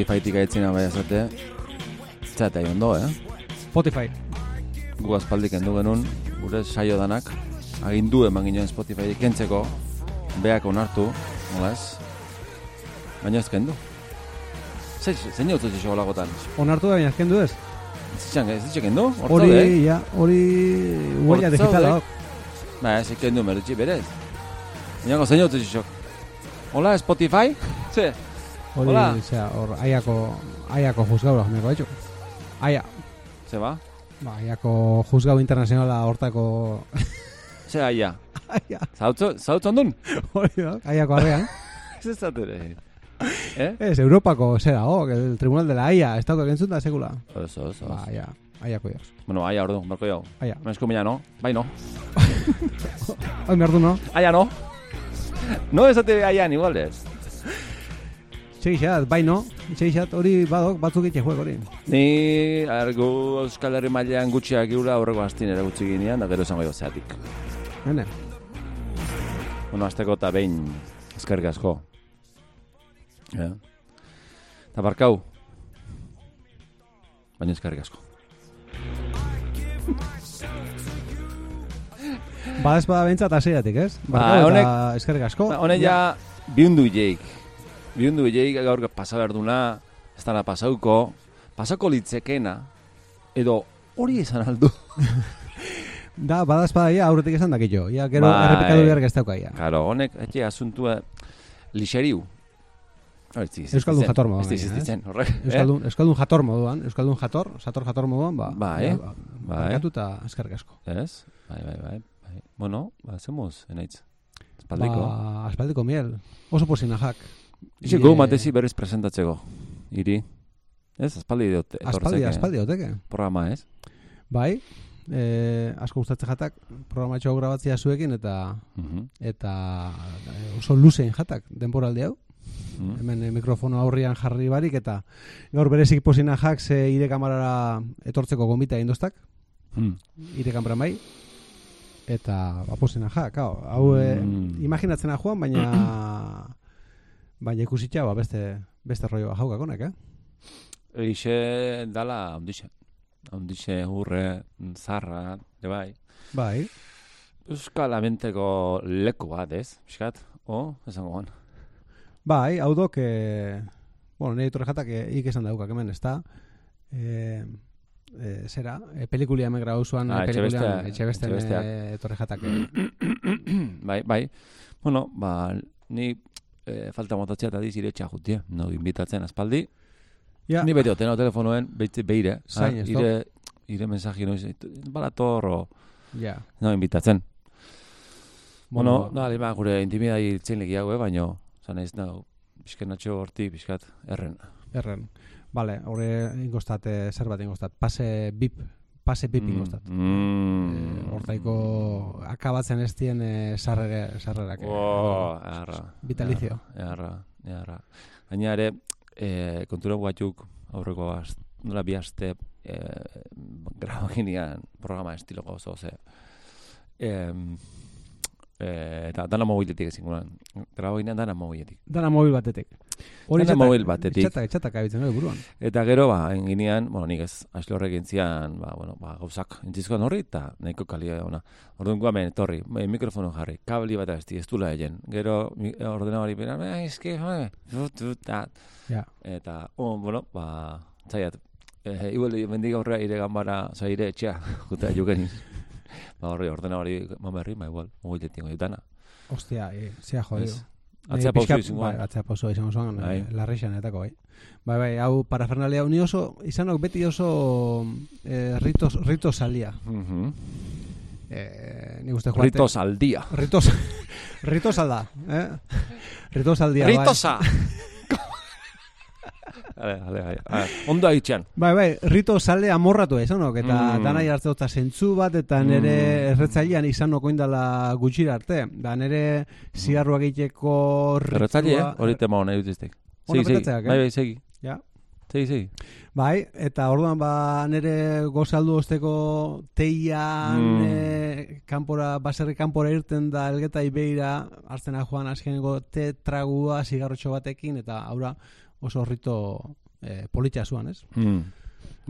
Spotify-tik aitzina bai azate. Zata ondo, eh? Spotify. Gu aspaldik kendu genuen, gure saio danak, agindu eman ginen Spotify kentzeko, beak onartu, nola ez? Baina ez kendu. Zein zein hau zutxo lagotan? Onartu da baina azken du ez? Zitxan, ez zitxan kendu? Hor Hori, zaude? ja, hori huella digitala. Ba, ez kendu merutxi berez. Baina zein hau zutxo? Hola, Spotify? Ze? Hori, Hola. osea, hor, aiako, aiako juzgaura jameko batxo. Aia, Ze ba? ba, aiako juzgau internazionala hortako... Ze aia? Aia, Zautzo, zautzo ondun? hori da, aiako arrean. Ez ez zatere. Eh? Ez, Europako, zera, oh, el tribunal de la Aia, ez dauka gentzun da, sekula. Oso, oso. Ba, aia, aiako dios. Bueno, aia ordu, barko jau. Aia. Mesko mina, no? Bai, no. Hoi, behar du, no? Aia, no. No esate aian, igual ez. Txeixat, bai, no? Txeixat, hori badok, batzuk itxe juek hori. Ni, argu Euskal Herri mailean gutxiak giura aurreko astin ere gutxi ginean, da gero esango jo zeatik. Hene, Bueno, azteko eta behin eskerrik asko. Ja. Eta barkau. Baina eskerrik asko. ba ez bada bentsat aseiatik, ez? Ba, honek- eta eskerrik asko. Ba, Hone ja, bihundu jeik. Bihundu jeik gaur pasa behar duna, ez dara pasauko, pasako litzekena, edo hori esan aldu. Da, bada ez bada, ja, aurretik esan dakitxo. Ja, gero Bai. errepikatu behar ez dauka, ja. Karo, honek, etxe asuntua lixeriu. No, ez diz, Euskaldun jator moduan, Ez gainera, ditzen, horrek. Euskaldun, Euskaldun jator moduan, Euskaldun jator, sator jator moduan, ba, Bai, ja, bai. barkatu eta eskerrik asko. Eh? Ez? Bai, bai, bai. bai. Bueno, ba, zemoz, enaitz. Espaldiko. Ba, aspaldiko miel. Oso posina jak. Ixe Ie- gau matezi berriz presentatzeko. Iri. Ez, aspaldi dut. Aspaldi, aspaldi, oteke. Programa, ez? Bai, eh, asko gustatzen jatak, programatxo hau grabatzea zuekin, eta Mhm. eta eh, oso luzein jatak, denboraldi hau. Mhm. Hemen eh, mikrofono aurrian jarri barik, eta gaur berezik posina jak, ze ire kamarara etortzeko gomita indostak, Mhm. ire kamara mai, eta ba, posina jak, hau, eh, Mm. imaginatzena joan, baina baina ikusitxa, ba, beste, beste rollo jaukak honek, eh? Eixe dala ondixe. Ondixe hurre, zarra, de bai. Bai, Euskal amenteko leku bat, ez? Piskat? O, esango gan. bai, hau dok, eh, bueno, nire torre jatak eh, ik esan daukak hemen, ez da, eh, eh, zera, eh, pelikulia hemen grabau zuan, Ah, pelikulian, Etxebeste- torre jatak, eh, bai, bai. Bueno, ba, ni eh, falta motatzea eta diz iretxa jutia. No, invitatzen aspaldi. ja, Ni beti otena telefonoen, beire. Zain, Ah, ez ire, ire mensaji noiz, balator, o, ja, no, invitatzen. Bueno, Bueno, da, lima, gure intimidai itzen legi hau, eh, baino, zan ez, no, pixkenatxo horti, pixkat, erren. erren. Vale, horre ingostat, eh, zer bat ingostat, pase bip, pase bip ingostat. Mm. Hortaiko akabatzen ez dien eh, sarrere, sarrerak. Oh, eharra. Vitalizio. Eharra, eharra. Gaina ere, eh, kontura batzuk aurreko az, nola bi aste eh, grabaginean programa estiloko oso, ze. Eh, eh, eta dana mobiletik ezin guran. Grabaginean dana mobiletik. Dana mobil batetik. Hori Dana mobil batetik. Txatak, txatak abitzen gure buruan. Eta gero, ba, enginean, bueno, nik ez, aslo horrek entzian, ba, bueno, ba, gauzak entzizkoan horri, eta nahiko kalia ona. Orduan guamen, etorri, e, mikrofono jarri, kabli bat ez ez dula egen. Gero, mi- ordenabari bera, eh, eske, eh. Ja. Eta, oh, bueno, ba, zaiat, eh, igual, mendik aurrea ire gambara, oza, ire etxea, juta juken. Ba, horri, ordenabari, mamerri, ma igual, mobiletik dana. Ostia, e, zea jodido. Ez. Atzea pausu izan Bai, atzea pausu izan zuan, Bai. eh, larrixanetako, bai. Bai, bai, hau parafernalia, ni oso, izanok beti oso eh, ritos, ritos salia. Mhm. Eh, ni uste joate... Ritos al día. Ritos, ritos alda, eh? Ritos aldia, bai. Ritosa! Ale, ale, ale. ale. Ondo haitxean. Bai, bai, rito sale amorratu izanok, eta Mm. mm. danai hartze eta zentzu bat, eta nire Mm. erretzailean izanok oindala gutxira arte. Da nire ziarruak egiteko Erretzaile, eh? ritua- Hori tema hona jutiztek. Ona Segi, segi. eh? Bai, bai, segi. Ja. Segi, segi. Bai, eta orduan ba nere gozaldu osteko teian Mm. eh, kanpora, baserri kanpora irten da elgeta ibeira, hartzena joan azkeneko te tragua zigarrotxo batekin, eta aura oso horrito eh, politxa zuan, ez? Mm.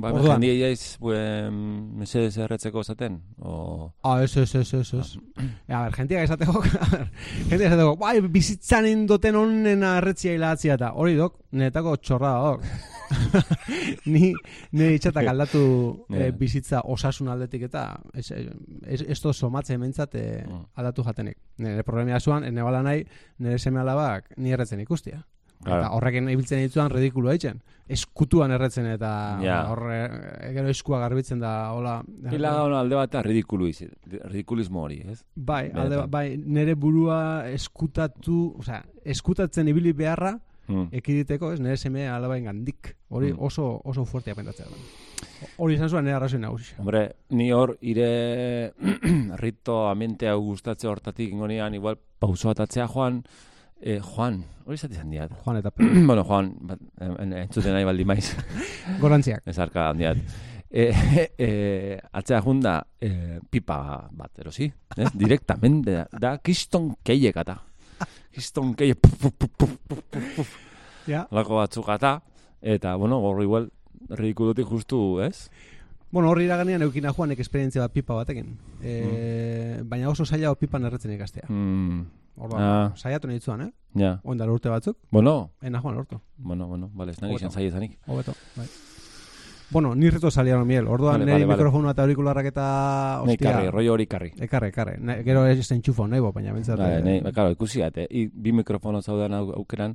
Ba, Orduan. jendia jaiz, buen, mesedez erretzeko zaten, o... Ah, ez, ez, ez, ez, ez. A ber, jentiak esateko, a ber, jentiak esateko, bai, bizitzan indoten onnen arretzia hilatzia eta hori dok, niretako txorra da dok. ni ni itxatak aldatu Yeah. eh, bizitza osasun aldetik eta ez, ez, ez to somatze hementzat eh, Mm. aldatu jatenik. Nire problemia zuan, ene bala nahi, nire seme alabak ni erretzen ikustia. Eta horrekin ibiltzen dituan ridikulu haitzen. Eskutuan erretzen eta Ja. horre, eh, gero eskua garbitzen da, hola. Pila gauna alde bat ridikulu izi, ridikulismo hori, ez? Bai, alde, bai, nire burua eskutatu, osea, eskutatzen ibili beharra Mm. ekiditeko, ez, nire seme alabain gandik. Hori Mm. oso oso fuertea pendatzea da. Hori izan zuen nire arrazoi nagusia. Hombre, ni hor ire rito amente hau gustatze hortatik ingonian igual pauso bat atzea joan, eh, Juan, hori zati diat. Juan eta bueno, Juan, bat, en- entzuten nahi baldi maiz, Gorantziak. ez arka handiat. E, e, atzea junda e, pipa bat, erosi, ez? Directamente, da, da kiston keiek ata. Kiston keiek, Ja. lako batzuk ata, eta, bueno, gorro igual, ridikulotik justu, ez? Bueno, horri iraganean eukina Juanek esperientzia bat pipa batekin. E, Baina oso zaila pipan erretzen ikastea. Mm, Orduan, Ah. saiatu nahi zuan, eh? ja, Oindar urte batzuk, bueno, ena Juan lortu. bueno, bueno, vale, ez nahi izan zaila zanik. Hobeto, bai. Bueno, ni rito salieron miel. Orduan, Vale, nire vale, vale. mikrofono eta aurikularrak eta... Nei karri, rollo hori karri. Ekarre. Ne, gero ez entxufo nahi bo, baina bintzat... Bai, eh, nei, claro, ikusi ate, i, bi mikrofono zaudan au, aukeran,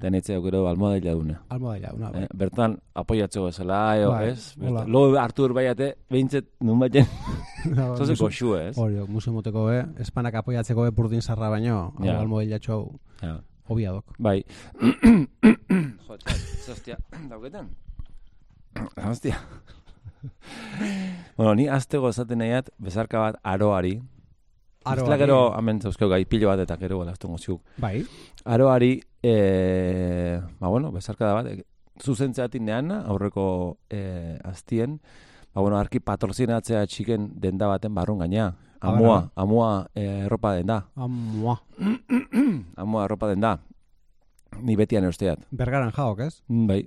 eta netze aukero almohadaila duna. Almohadaila, una, bai. Eh, bertan apoiatzeko bezala, eo, Bai, ez? hola. Lo Artur baiate, behintzet, nun baiten, zoze goxu, ez? Hori, musu moteko be, espanak apoiatzeko be burdin zarra baino, Ja. hau almohadailatxo hau, Ja. hobia dok. Bai. jo, txat, ze hostia, dauketan? Hostia. bueno, ni aztego esaten nahiat, bezarka bat aroari. Aroari. Bestela gero, hemen zauzkeu gai pilo bat eta gero ziuk. Bai, Aroari, e, ba bueno, bezarka da bat, e, zuzentzeatik neana, aurreko e, aztien, ba bueno, arki patrozinatzea txiken denda baten barrun gaina. Amua, amua e, erropa denda. amua. Amua erropa denda. Ni betian eusteat. Bergaran jaok, ez? Mm, Bai.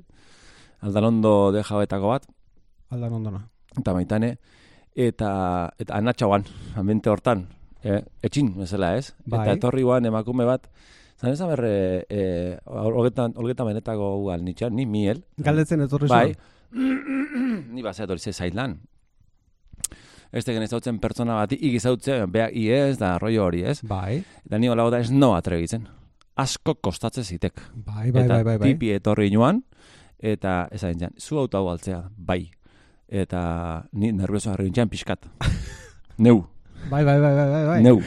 Aldalondo de jabetako bat, Aldan ondona. eta maitane, eta, eta anatxauan, amente hortan, e, etxin, bezala ez? Bai. Eta etorri guan emakume bat, zan ez berre, e, olgetan, olgetan benetako gual nitxan, ni miel. Galdetzen etorri Bai. zuen. ni bazea etorri ze zailan. Ez tegen ezautzen pertsona bat igizautzen, beak iez, da rollo hori, ez? Bai, Eta ni hola ez no atrebitzen. Asko kostatzen zitek. bai, bai, eta bai, bai, bai. tipi etorri inuan, eta esan jan, zu auto hau altzea, bai. Eta ni nervioso harri nintzen pixkat. Neu, Bai, bai, bai, bai, bai, bai. neu.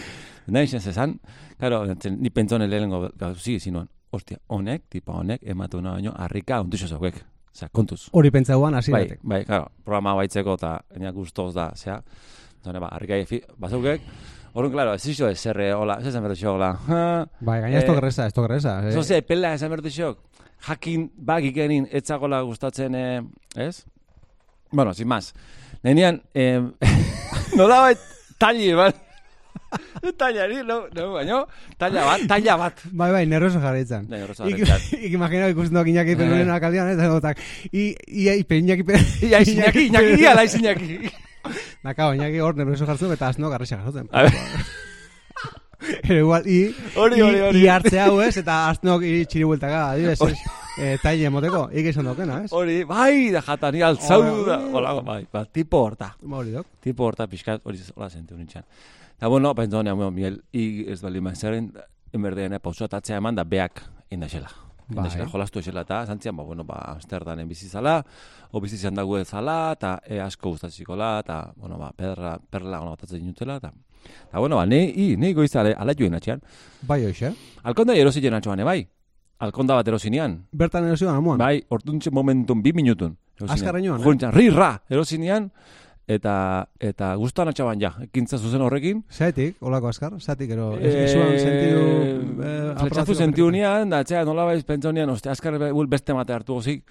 Nahi zen zezan, karo, ni pentsone lehenengo gauzi zinuen, ostia, honek, tipa honek, ematu na baino, harrika ontuxo zauek. Osea, kontuz. Hori pentsauan Bai, hasieratik. bai, karo, programa baitzeko eta enia gustoz da, zea, zone, ba, harrika efi, bazaukek, Orrun, claro, ez iso ez zerre, hola, ez esan berdu xo, hola, Bai, gaina ez Eh, to gresa, ez to gresa. eh. Zoze, pela esan berdu xok, jakin bagikenin etzagola gustatzen, eh, ez? Bueno, sin más. Nenean, eh, nola bait, talli, bat. Tallari, no, no, baino, talla bat, talla bat. Bai, bai, nervioso jarraitzen. Horrezo Ik, harretzat. ik imagino ikusten dok Iñaki Eh. Peruren alkaldian, eta gotak, i, i, i, pe, Iñaki Peruren, Ia, izinaki, izinaki, ala izinaki. Nakao, Iñaki hor nervioso jartzen, eta azno garrisa jartzen. Ero igual, i, Hori, hori, hori. i hartze hau ez, eta aznok i txiri bueltaka, adibes, ez, eh, taile moteko, ik izan dokena, ez? Hori, bai, da jata, ni altzau da. Hola, bai, ba, tipo horta. Hori dok. Tipo horta pixkat, hori hola zentu nintzen. Eta bueno, pentsone, bueno, Miguel, i ez bali mazaren, enberdean, pausatatzea eman da beak indaxela. Bai. Indaxela jolastu esela eta zantzian, ba, bueno, ba, Amsterdamen bizi zala, o bizi izan dago zala, eta e asko gustatzikola, eta, bueno, ba, perla, perla gona batatzen dinutela, eta, eta, bueno, ba, ne, i, ne goiza ale, ala joen atxean. Bai, hoxe. Alkonda erosi jen atxoan, bai. Alkonda bat erosinean. Bertan erozioan amuan. Bai, orduntxe momentun, bi minutun. erosinean. Azkarra inoan, eh? Juntzan, rirra, erosinean, eta, eta guztan atxaban ja, ekintza zuzen horrekin. Zaetik, olako azkar, zaetik, ero, ez, ez zuan sentidu... Eh, Fletxazu sentiu nian, da, txea, nola baiz pentsa nian, oste, azkar beste mate hartu gozik.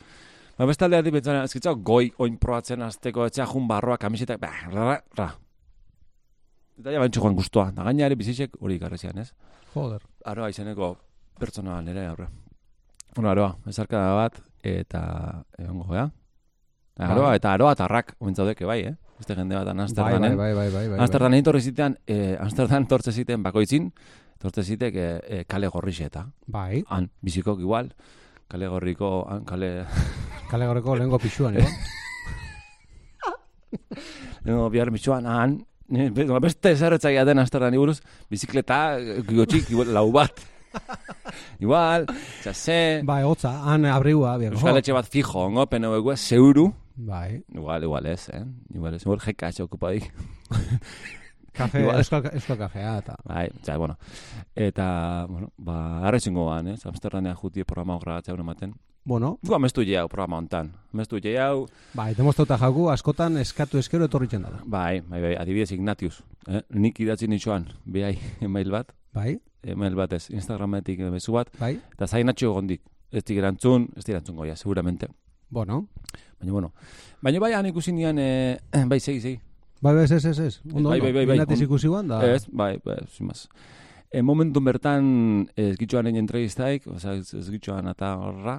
Ba, beste aldea dibetzen, ezkitza, goi, oin probatzen azteko, etxea jun barroa, kamisetak, ba, ra, ra. Eta ja bantxo joan guztua. Da gaina ere bizitxek hori ikarri zian, ez? Joder. Aroa izeneko pertsona nire aurre. Bueno, aroa, ezarka bat, eta egongo, ja? Aroa, eta aroa tarrak, ointzaudeke bai, eh? Beste jende bat Bai, Amsterdamen. bai, bai, bai, bai, bai. Amsterdan egin torri zitean, eh, Amsterdan tortze ziten bakoitzin, tortze zitek eh, eh, kale gorrixeta. Bai, Han, bizikok igual, kale gorriko, han, kale... kale goreko lehenko pixuan, igual. No, bihar mitxuan, han, beste zerretzak den Amsterdan buruz, bizikleta, eh, igual, lau bat. igual, txase, Bai, hotza, han abriua, biako. Euskal etxe bat fijo, ongo, PNV-gu, zeuru, Bai, igual, igual ez, eh? Igual ez, igual jeka etxe okupadik. kafe, Igual. euskal, euskal kafea, eta... Bai, ja, bueno. Eta, bueno, ba, arretxingo gan, ez? Amsterdamea juti programa grabatzea ematen. Bueno, Gu amestu jau programa hontan. Amestu jau, bai, demostauta jaku, askotan eskatu eskero etorritzen dara. bai, bai, bai, adibidez Ignatius. Eh? Nik idatzi nitxoan, behai, email bat, Bai, email bat ez, Instagrametik eh, mezu bat, bai, eta zainatxo gondik. Ez dik erantzun, ez dik erantzun goia, seguramente. bueno. Baina, bueno. Baina, bai, han ikusi nian, eh, bai, segi, segi. Bai, bai, ez, ez, ez. Ondo, Bai, bai, bai, bai. Ignatiz ikusi guan, da... Ez, bai, bai, más. E, momentun bertan ez gitxoan egin entrevistaik, oza, ez, gitxoan eta horra,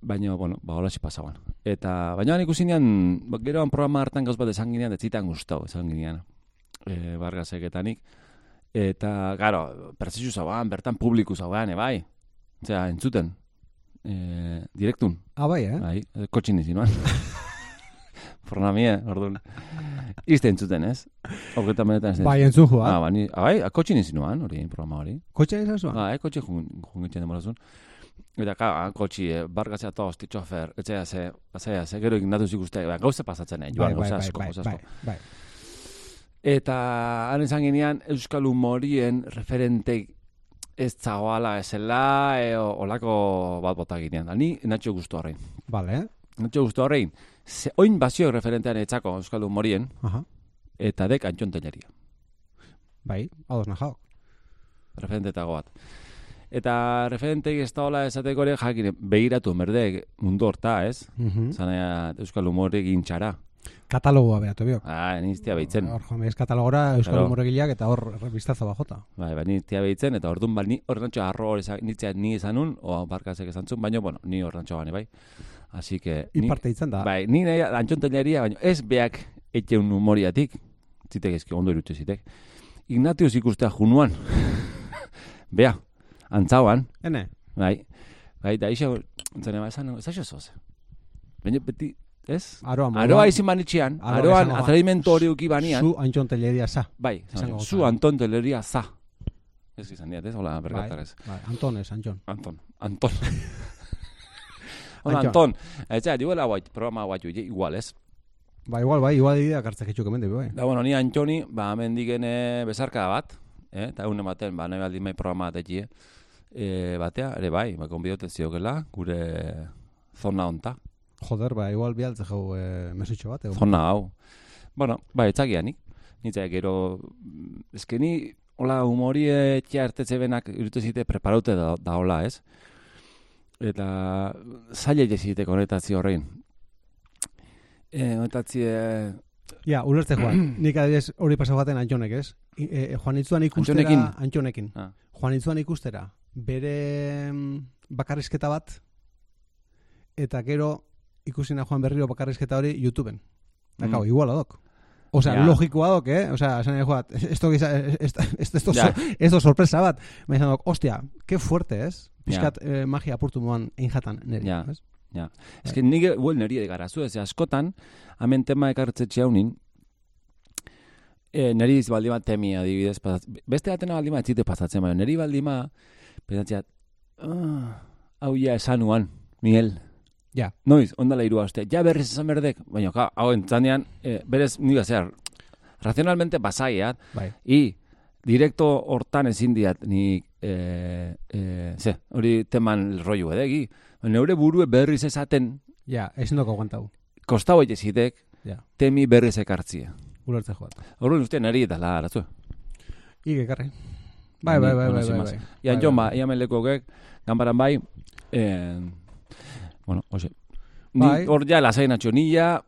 baina, bueno, ba, hola pasaban. Eta, baina han ikusi nian, ba, geroan programa hartan gauz bat esan ginean, ez zitan gustau, esan ginean, e, bargazek eta nik. Eta, garo, pertsizu zauan, bertan publiku zauan, e, bai. Osea, entzuten, e, direktun, Ah, bai, eh? bai, e, kotxin izin, Fornamie, orduan. Izte entzuten, ez? Horretan benetan ez Bai, entzun joa. Ah, bani, ah, bai, kotxin izin nuan, hori, programa hori. Kotxe izan zuen? Ah, eh, kotxe jungitzen demorazun. Eta, ka, ah, kotxi, eh, bargazia tosti, txofer, etzea ze, azea ze, gero ignatu ikuste, ba, gauze pasatzen, eh, bai, joan, bai, gauze bai, asko, bai, gauze bai, asko. bai. Eta, haren izan ginean, Euskal Humorien referente ez zagoala esela, e, olako bat bota ginean. Ni, natxo guztu horrein. Vale, eh? Natxo guztu horrein, ze, oin bazio referentean etzako Euskal Humorien, Aha. eta dek antxon teineria. Bai, ados najaok. referentetago bat. Eta referentei ez da hola esateko ere jakin begiratu merde mundu horta, ez? Mhm. Zanea Euskal Humore gintxara. Katalogoa behatu biok. Ah, niztia behitzen. Hor joan bez katalogora Euskal Claro. Humoregileak eta hor bistazo bajota. Bai, bai, niztia behitzen, eta orduan, ba, ni horrentxo arro hori za- nitzea ni izanun, o barkazek esan zuen, baina, bueno, ni horrentxo gane, bai. Así que... ni- Iparte itzen da. Bai, ni nahi antxonteleria, baina ez beak etxeun humoriatik, zitek ezki ondo irutze zitek. Ignatius ikustea junuan. Bea, antzauan, Ene, Bai, bai, da iso, zene ba, esan, ez aixo zoz. Baina beti, ez? aroa. Aroa izin banitxean, Aroa aroan atrevimentu hori uki banian, Zu antxon teleria za. bai, zu. Anton Teleria za. Ez izan diat, ez? Hola, bergatar ez. Bai, Anton ez, Antxon. Anton, Anton. Hola. Anton. Ez, ja, diuela guait, programa guait, igual, ez? Ba, igual, bai, igual dira kartzak etxuk emende, bai. Da, bueno, ni Antoni, ba, hemen digen eh, bezarka bat, eh? eta egun ematen, ba, nahi baldin mai programa bat etxie, eh, batea, ere bai, ba, konbidoten ziokela, gure zona honta. Joder, ba, igual bialtze jau e, mesutxo bat. egon. Zona hau. Bueno, ba, etzagianik. Nitzak gero, mm, eske ni, hola, humori etxea ertetze benak irutu zite preparaute da, da hola, ez? Eta zaila jezite konetazio horrein. E, konetazio, Ja, ulertze joan. Nik adibidez hori pasau baten Antxonek, ez? I, e, joan itzuan ikustera... Antxonekin? Antxonekin. Ah. Joan itzuan ikustera. Bere mm, bakarrizketa bat, eta gero ikusina joan berriro bakarrizketa hori YouTubeen. Da, Mm. igual adok. Osea, Ja. logikoa dok, eh? Osea, esan nahi joat, esto, giza, esto, esto, esto, Ja. esto sorpresa bat. Baina esan dok, ostia, que fuerte, ez? Ja. Piskat eh, magia apurtu moan einjatan niri, Ja. ez? Ez que nire, well, niri egara zu, ez askotan, hemen tema ekartzetxe haunin, e, niri baldin bat temi adibidez, pasat, beste atena baldin bat zite pasatzen, baina niri baldin bat, pentsatzeat, ah, hau ja esanuan, Miguel. Ja. Noiz, ondala hiru aste, ja berriz esan berdek, baina, ka, hau entzanean, e, berez, nire zer, razionalmente basaiat, Bai. i, direkto hortan ezin diat, ni, e, e, ze, hori teman rollo edegi, neure burue berriz esaten, Ja, ezin doko aguantau. kostau egizitek, Ja. temi berriz ekartzia. Ulertze joat. Horren uste nari eta la arazu. Ig ekarri. Bai, bai, bai, bai, bai, bai. Ian Bai, Jon bai, ba, ian meleko gek, ganbaran bai, eh, bueno, hoxe, Ni Bai. hor ja lasai natxo, ni ja,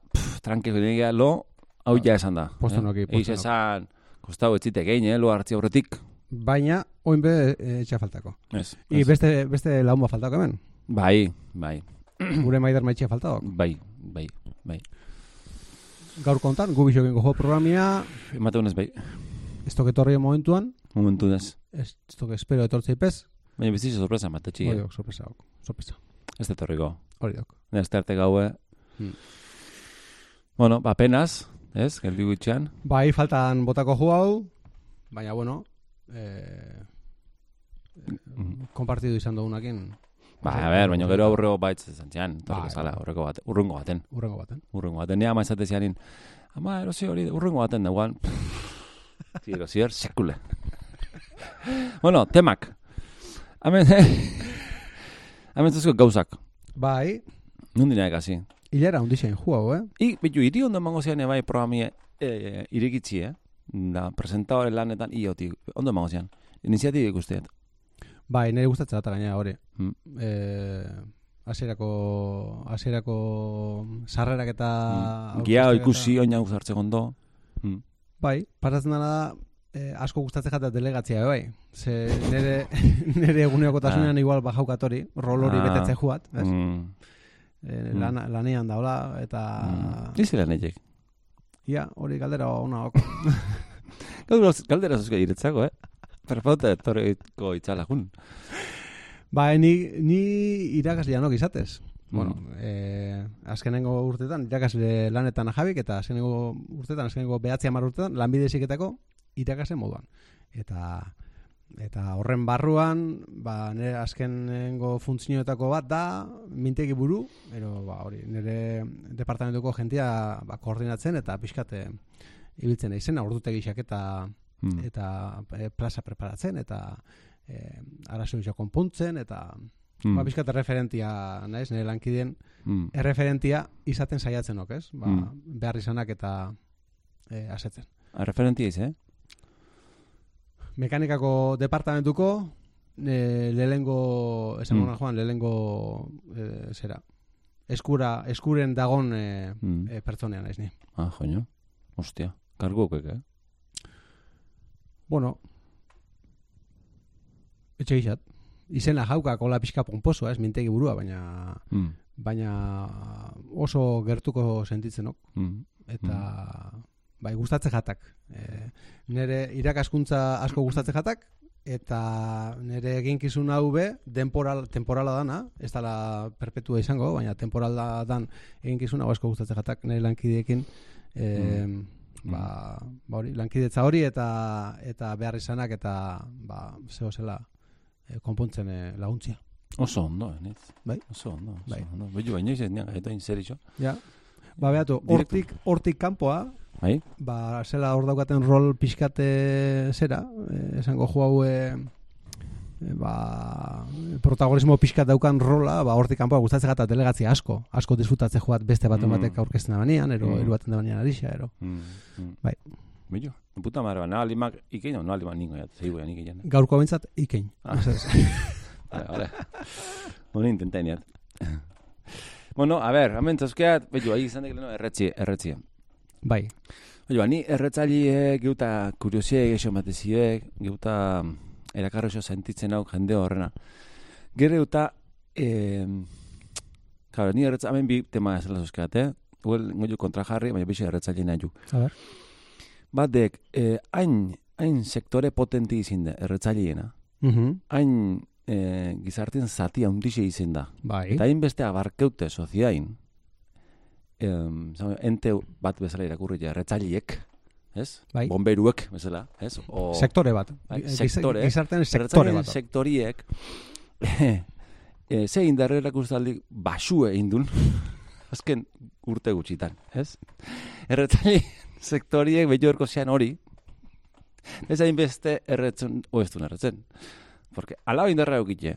ja, lo, hau ja esan da. Postonoki, eh? Eiz postonoki. esan, kostau etzitek egin, eh, lo hartzi aurretik. Baina, oin be e, etxa faltako. Ez. I ez. beste, beste laun bat faltako hemen. Bai, bai, Gure maider maitxe faltako. bai, bai, bai. Gaur kontan, gu bisok ingo jo programia, Ematen ez bai, ez toke etorri momentuan, momentu ez. ez toke espero etortzei pez, Baina bizitza sorpresa eh? dok, sorpresa sorpresa, Ez detorriko. Hori dok. Ez arte gaue. Hmm. Bueno, ba, penaz, ez, geldi gutxean. Bai, faltan botako jo hau, baina, bueno, eh, Mm. kompartidu izan dugunakin, Ba, a ber, baina gero aurrego baitz izan zian, Bai, zala, bai. aurreko bat, urrungo baten, urrengo baten. urrungo baten. Nea ama esate zianin, ama erosi hori, urrungo baten dagoan. Ti erosi er, sekule. bueno, temak. Hemen, hemen zuzko gauzak. Bai, Nundina ekasi. hilera hundixen jo hau, eh? I, bitu, iri ondo emango zian bai programi e, irikitzi, eh? Da, presentadore lanetan, i, oti, ondo emango zian. Iniziatibik usteet. Bai, nire gustatzen dut gaina hori. Mm. Eh, hasierako hasierako sarrerak eta Mm. Gia ikusi, eta- oina guzartzeko ondo. Mm. Bai, pasatzen dena da eh, asko gustatzen jata delegatzia bai. Ze nire nire egunerokotasunean igual bajaukat hori, rol hori Ah. betetze juat, ez? Mm. Eh, Mm. lan, lanean daula eta Mm. Izela netek. ia hori galdera ona ok. Galdera, galdera zuzke diretzako, eh? Perfauta etorriko itzala jun. Ba, ni, ni irakaslean ok izatez. Mm. Bueno, eh, azkenengo urtetan irakasle lanetan jabik eta azkenengo urtetan, azkenengo behatzi hamar urtetan lanbide heziketako irakasle moduan. Eta eta horren barruan, ba, nire azkenengo funtzioetako bat da mintegi buru, ero ba, hori, nire departamentuko jentia ba, koordinatzen eta pixkate ibiltzen izena, ordutegiak eta Mm. eta e, plaza preparatzen eta e, arazoa konpontzen eta Mm. ba, pixkat referentia naiz, nire lankideen Mm. erreferentia izaten saiatzen ok, ez? Ba, Mm. behar izanak eta e, asetzen. A referentia iz, eh? Mekanikako departamentuko e, lehengo, esan Mm. joan, lehengo e, zera, eskura, eskuren dagon e, Mm. e, pertsonean naiz ni. Ah, joño. Ostia. Kargukek, eh? Bueno, etxe gizat. Izena jauka kola pixka pomposoa, ez mintegi burua, baina Mm. baina oso gertuko sentitzenok Mm. eta bai gustatze jatak. E, nere irakaskuntza asko gustatze jatak eta nere eginkizun hau be temporal, temporala dana, ez dala perpetua izango, baina temporala dan eginkizun hau asko gustatze jatak nire lankidiekin e, ba, ba hori, lankidetza hori eta eta behar izanak eta ba, zeo zela e, konpontzen e, laguntzia. Oso ondo, nit. Bai. Oso ondo, oso Bai. ondo. Nian, gaito inzer iso. Ja. Ba, behatu, hortik, hortik kanpoa, Bai? ba, zela hor daukaten rol pixkate zera, eh, esango jo hau eh, ba, protagonismo pixkat daukan rola, ba, hortik kanpoa gustatzen gata delegatzia asko, asko disfrutatze joat beste bat Mm. batek aurkezten da banean, ero, Mm. eru baten da banean arixa, ero. Mm. Mm. Bai. Beitu. Puta madre, ba, naha limak ikein, naha limak ningo jat, zeigu janik ikein. Gaurko bintzat, ikein. Ah. Vale, vale. Intenten jat. bueno, a ver, hemen zazkeat, beitu, ahi izan dekileno erretzi, erretzi. Bai, Oye, bani erretzaile geuta kuriosie geixo mateziek, geuta erakarro oso sentitzen hau jende horrena. Gero eta, eh, claro, ni erretza, hemen bi tema zela zuzkeat, eh? Huel, ngoio kontra jarri, baina bixe erretzaile nahi ju. a ber. Batek, eh, hain, hain sektore potenti izin da, erretzaileena. Mhm. Hain eh, gizarten zati handixe izin da. Bai, Eta hain beste abarkeute soziain, em, ente bat bezala irakurri erretzaileek, ez? Bai. Bomberuek bezala, ez? O, sektore bat. Bai, sektore. Gizartean sektore bat. sektoriek, e, ze indarre erakustaldi basue indun, azken urte gutxitan, ez? Erretzaile sektoriek behi horko zean hori, ez hainbeste erretzen, o ez du erretzen. Porque alaba indarra eukitxe,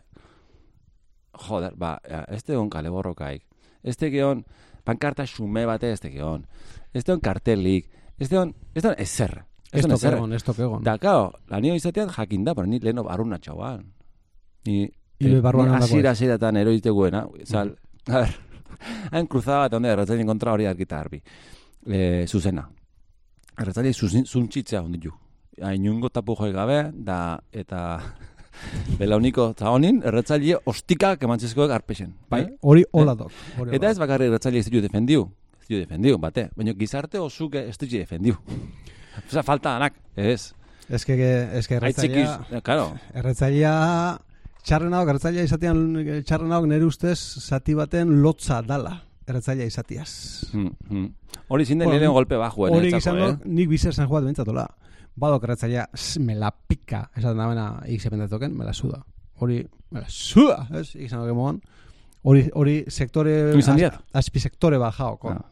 joder, ba, ez tegon kale borrokaik, ez tegon pankarta xume bate ez tegon, ez tegon kartelik, ez tegon, ez tegon ezer. Ez tegon ezer. tokegon, ez tokegon. Da, kao, lanio izatean jakin da, pero ni leheno barruna txauan. Ni, Ibe barruan ni handakoa asira ez. asiratan eroiteguena, zal, a ver, hain cruzada bat, onde, erretzaileen kontra hori argita garbi. E, zuzena. Erretzaile zuntzitzea onditu. Hainungo tapu joi gabe, da, eta belauniko eta honin, erretzaile ostikak emantzizkoek arpexen. Bai, Eh? hori hola dok. hori Eta ez bakarrik erretzaile ez ditu defendiu. Ez ditu defendiu, bate. Baina gizarte osuke ez ditu defendiu. Osa, falta danak, ez. Ez que, ez que erretzailea, eh, claro. erretzailea, txarrenaok, erretzailea izatean, txarrenaok nire ustez, zati baten lotza dala, erretzailea izatiaz. Mm, mm. Hori zinde Bueno, bueno, golpe bajuen. Hori etzako, izan eh? dok, nik bizer zen joat bentsatola. Badok erretzailea, "S, me la pika, esaten da bena, ikzependatoken, me la suda. Hori, me la suda, ez, izan dok emoan. Hori, hori sektore, Izan sektore bat jaoko. Ah.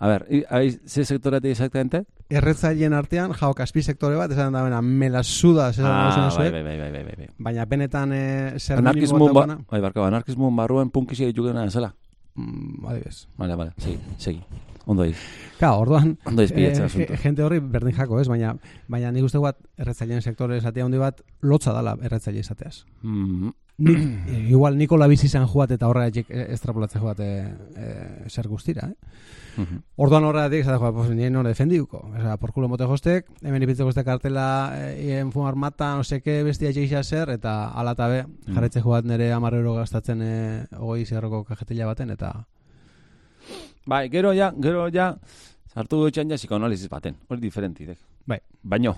A ver, i- ahí, ze sektoretik exactamente? Erretzaileen artean, jaok azpi sektore bat, esaten da bena, me la suda, esaten Ah, da bai, bai, bai, bai, bai, bai. Baina benetan eh, zer Anarkismo, minimo ba, daukana, bai, barka, anarkismo barruen punkisi ditugena zela. mm, adibidez. Vale, vale, segi, segi. Ondo iz. Claro, orduan, Ondo izpilatzen eh, asunto. ge- jente horri berdin jako, ez? Baina, baina nik uste bat, erretzaileen sektore esatea handi bat, lotza dala erretzaile izateaz. Mm, Nik, eh, igual Nikola bizi izan joat eta horregatik eh, estrapolatzen joat eh, eh, zer guztira, eh? mhm. Orduan horregatik, zate joat, pues, nien hori defendiuko. Osa, por culo mote jostek, hemen ipitzeko este kartela, en fumar mata, no seke, bestia txeisa zer, eta ala eta be, Mm. jarretze joat nire amarrero gastatzen eh, ogoi zerroko kajetila baten, eta Bai, gero ja, gero ja, sartu dutxan ja psikoanalizis baten. Hori diferentidek. Bai. Baino.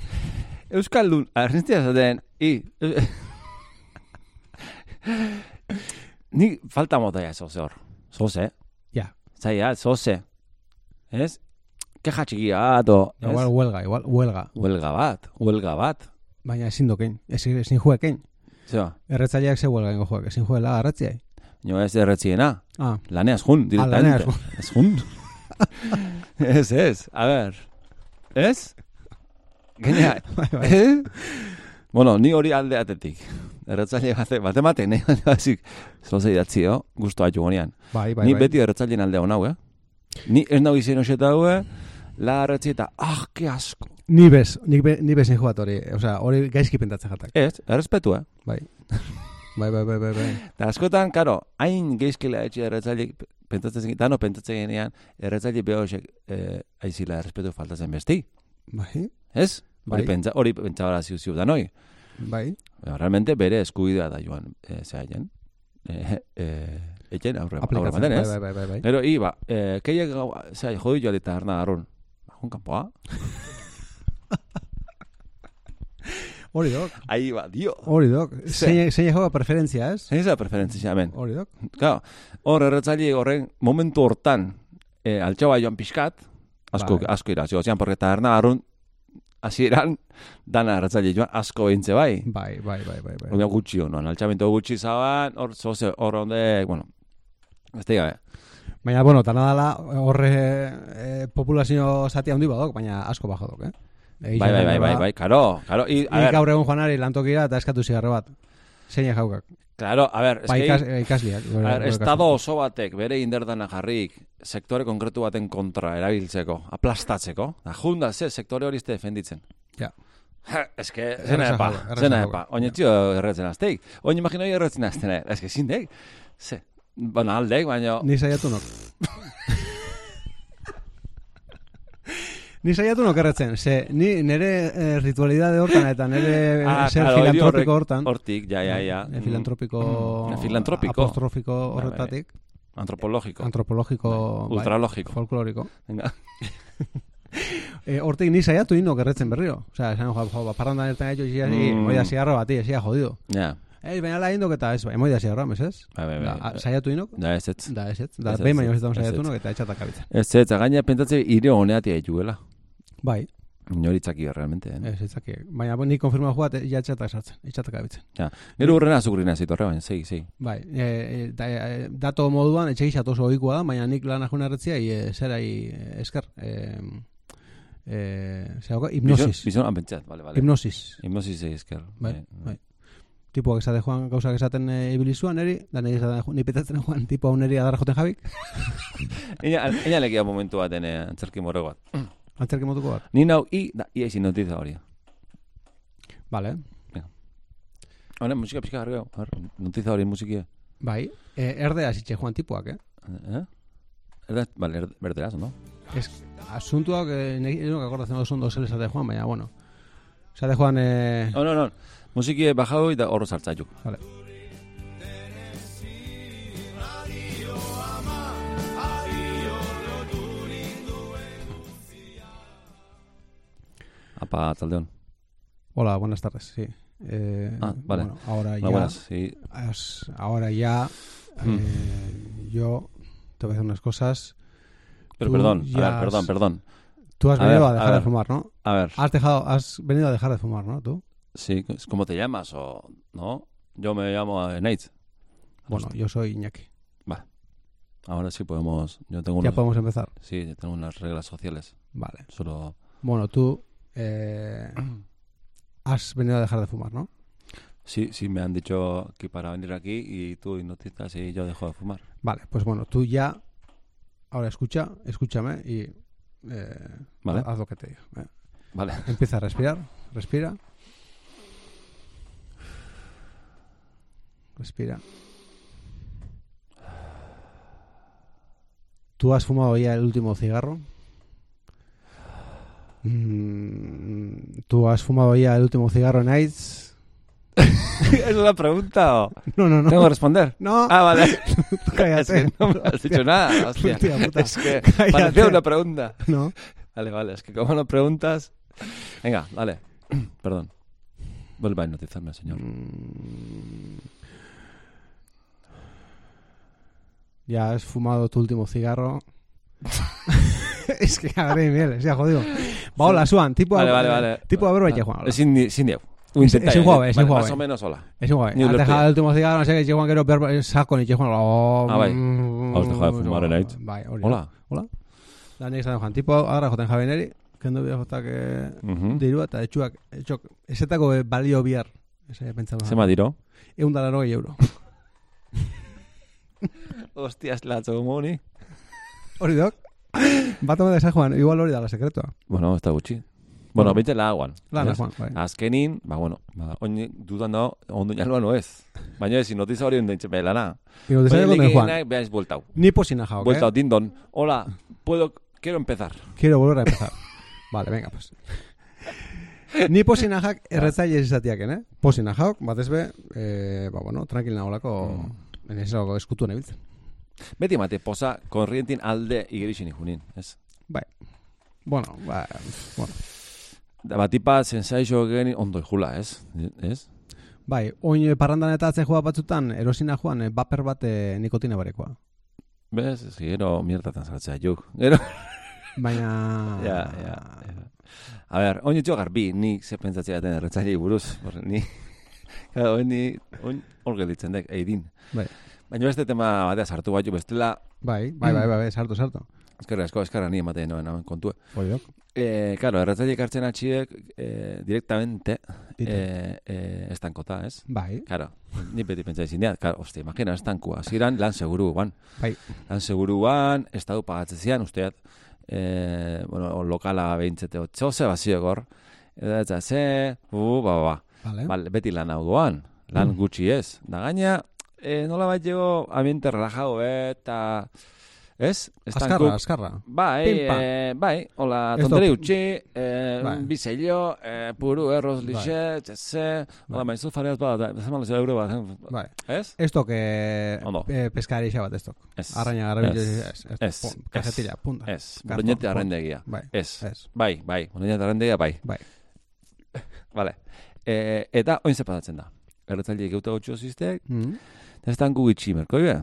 Euskaldun, arrentzia zaten, i... Ni falta mota ja zoze hor. Zoze. Ja. Zaila, zoze. Ez? Keja txikia bat, o... igual huelga, igual huelga. Huelga bat, huelga bat. Baina ezin dokein, ezin, ezin juekein. Zeba, Erretzaileak ze huelga ingo juek, ezin juela garratziai. Nio ez erretziena. Ah, Laneaz jun, directamente. laneaz Ez jun. ez, ez. A ver. Ez? Gaina, bai, eh? Bueno, ni hori alde atetik. Erretzaile bate, bate mate, nahi alde bazik. Zoze idatzio, guztu hatu gonian. Bai, bai, ni bai. beti erretzaileen alde hon hau, eh? Ni ez nau izien oseta hau, eh? La erretzi ah, ke asko. Ni bez, ni, be, ni bezin juat hori, osea, hori gaizki pentatzen jatak. Ez, errespetu, eh? Bai. Bai, bai, bai, bai, bai. Eta askotan, karo, hain geizkila etxe erretzaile, pentsatzen zen, dano pentsatzen genean, erretzaile behosek eh, aizila errespetu faltatzen besti. Bai, Ez? Hori Bai. pentsa, hori pentsa bara ziu ziu danoi. bai. Baina, realmente bere eskubidea da joan, e, zehaien. E, e, eten aurre, aurre Aplikatzen, maten, ez? bai, bai, bai, bai. Gero, i, ba, e, keiak, zehai, jodi joa eta arna garrun. Bajun kanpoa. Hori dok, Ahi, ba, dio. hori dok. Ze. Zein joa preferentzia, ez? Zein za preferentzia hemen. Hori dok. Claro, hor erretzaile horren momentu hortan e, altxaba joan pixkat, asko, Bai. asko irazio, ozean, porque taberna garrun, hasieran dana erretzaile joan, asko behintze bai. Bai, bai, bai, bai, bai. Hori gutxi honan, altxamento gutxi zaban, hor, zoze, hor onde, bueno, ez gabe. Baina, bueno, tan dala horre eh, populazio zati handi badok, baina asko bajo dok, eh? Bai, bai, bai, bai, bai, karo, karo, i, a ver, gaur egun joanari lantokira eta eskatu zigarro bat. Zein jaukak. claro, a ver, Ba, ikas, que, ikasliak. a ver, estado oso batek bere inderdana jarrik sektore konkretu baten kontra erabiltzeko, aplastatzeko, da junda ze sektore hori izte defenditzen. Ja. Ha, Es que, Erraza zena epa, zena epa. Oin etzio erretzen azteik. Oin imaginoi erretzen aztene. Es que zindek. Ze. Bueno, aldek, baina... Ni saiatu nok. ni saiatu nok erretzen, ze ni nire eh, ritualidade hortan eta nire Ah, ser claro, filantropiko hortan. Hortik, ja, ja, ja. Eh, filantropiko, Mm, filantropiko. apostrofiko Bai, bai, bai. horretatik, Antropologiko. antropologiko, bai, Ultralogiko. folkloriko. Venga. E, hortik ni saiatu inok erretzen berriro. Osea, esan jo, jo, ba, parrandan ertan gaitu izia, Mm. mm. moida zigarro bati, esia jodido. Ja. Ei, baina la indok eta ez, bai, moida zigarroa, mesez? Bai, bai, Da, bai. saiatu inok, Da, ez ez. da ez ez, da, behin baino ez, ez da ez saiatu inok eta etxatak abitzen. Ez ez, gaina pentatze ire honeati haituela. Bai, Inoritzaki realmente. Eh? ez etzaki. Baina ni konfirma joat, ja etxatak sartzen, etxatak abitzen. Gero urrena azukrina zitorre, baina, segi, segi. Bai, e, e, da, e, dato moduan etxe gizat oso ohikoa da, baina nik lan ajuna erretzia, e, zerai e, esker, e, e, zehauka, hipnosis. Bizon, apentzat, bale, bale. Hipnosis. Hipnosis ezker. Bai, bai. Tipuak esate joan gauzak esaten e, ibili zuan, eri, da nire esaten ni petatzen joan, tipo hau neri adarra joten jabik, Ina, lekia momentu baten eh, antzerki morego bat. antzerki motuko bat. Ni nau, i, da, ia izin notiza hori. Vale, Hore, musika pixka. Hor, notiza hori musikia. bai, e, erde hasitxe joan tipuak, eh? Eh? Erda, vale, er, berderaz, no? Asuntuak, eh, nire akordatzen oso ondo zer esate joan, baina, bueno. Esate joan, eh, Oh, no, no. Musiki bajau eta horro sartzaiuk. vale. Apa, taldeon. Hola, buenas tardes, sí. Eh, Ah, vale. Bueno, ahora ya, buenas, sí. as- ahora ya, Mm. eh, yo te voy a decir unas cosas. Pero Tú perdón, a ver, perdón, perdón. Tú has A venido ver, a a dejar de ver. fumar, ¿no? A ver, Has dejado, has venido a dejar de fumar, ¿no? Tú. Sí, ¿cómo te llamas o no? Yo me llamo eh, Nate. Bueno, yo soy Iñaki. Ahora sí podemos, yo tengo Ya podemos empezar. sí, yo tengo unas reglas sociales. Vale. Solo Bueno, tú eh, has venido a dejar de fumar, ¿no? sí, sí me han dicho que para venir aquí y tú hipnotizas y yo dejo de fumar. Vale, pues bueno, tú ya. Ahora escucha, escúchame y. eh, Vale. Haz lo que te digo. eh. Vale. Empieza a respirar. Respira. Respira. ¿Tú has fumado ya el último cigarro? Mm, ¿Tú has fumado ya el último cigarro en AIDS? ¿Es una pregunta o No, no, no. tengo que responder? No, Ah, vale. cállate. Es que no me has dicho nada, hostia. Hostia puta. Es que Cállate. parecía una pregunta. No. Vale, vale, es que como no preguntas... Venga, vale. Perdón. Vuelva a hipnotizarme, señor. Mm. Ya has fumado tu último cigarro. es que madre mía, se ha jodido. Va, hola, Suan, tipo Vale, vale, vale. Tipo a ver, Juan. hola. Ezin di- ezin diegu. Ho Es- intenta, es un juego, es un Vale, juego, Más o menos, hola. Es igual, Ni has dejado el último cigarro, no sé qué, Juan, quiero ver saco ni Juan. Oh, Ah, bai. mm, Has dejado de fumar en AIDS. Bai, hori. Hola. Hola. Da nik esan Juan, tipo agarra joten jabineri, kendu bia jotak eh, Mhm. dirua eta etxuak, etxok, esetako eh, balio bihar. Ese pentsatu. Zema diro? Egun da larogei euro. Hostia, ez latzo gomoni. Hori dok? Bat omeda esan Juan, igual hori da la sekretoa. Bueno, ez da gutxi. Bueno, Bueno. binte laguan. Lana, Ez? Juan, bai. Azkenin, ba, bueno, ba, oin dudan da, ondo jaluan oez. Baina ez, notiza hori onden txepe lana. Y nos dice con el Juan. Beaz bueltau. Ni posina jau, Bueltau, ¿eh? dindon. Hola, puedo, quiero empezar. Quiero volver a empezar. vale, venga, pues. Ni posina jak erretzaile izatiaken, eh? Posina jauk, batez be, eh, ba, bueno, tranquil nagolako, mm. Enesako eskutu nebiltzen. Beti emate, posa, korrientin alde igerixin junin, ez? Bueno, ba, bueno. Da, batipa, sensaixo geni ondo jula, ez? Ez? Bai, oin parrandan eta atzen joa batzutan, erosina joan, eh, baper bat eh, nikotina barekoa. Bez, ez, gero miertatan zartzea juk. Gero, Baina... ja, ja, ja. A ber, oin garbi, ni ze pentsatzea den erretzailei buruz. Ni, claro, oin hor gelditzen dek, eidin. Bai. Baina beste tema batea sartu jo, bestela, Bai, bai, bai, bai, bai, sartu, sartu. eskerra asko, eskerra ni ematen noen, hauen kontue. Hori dok. Eh, claro, erretzaileek hartzen atxiek eh, directamente Dite. eh, eh, estankota, ez? Bai, Claro, ni beti pentsa izin diat, claro, ostia, imagina, estankua, ziran lan seguru guan. bai. Lan seguruan, estadu pagatzen zian, usteat, eh, bueno, o lokala behintzete, otxose bazio gor, eta ze, uh, ba, ba, Vale. ba, beti lan hau doan, lan Mm. gutxi ez. Da gaina, eh, nola bat llego, ambiente relajado, eh, eta, ez? Azkarra, azkarra. Bai, eh, bai, hola, Ez dut- utxi, eh, Bai. bizello, eh, puru, erroz, lixe, txese, hola, Bai. maizu fariaz bat, bezamalo zeu euro bat, Bai. ez? Estok eh, Ondo. eh, peskari bat. Ez. Arraina garabila, Ez. ez, ez, Ez. pum, kajetilla, punta. Ez, pum. arrendegia. Bai, Ez, ez. bai, bai, broñete arrendegia, bai. Bai. Vale. E, eta oin zepatatzen da. Erretzaileek euta gotxo zizteak, Mm. eta ez tanku gitxi merkoibe.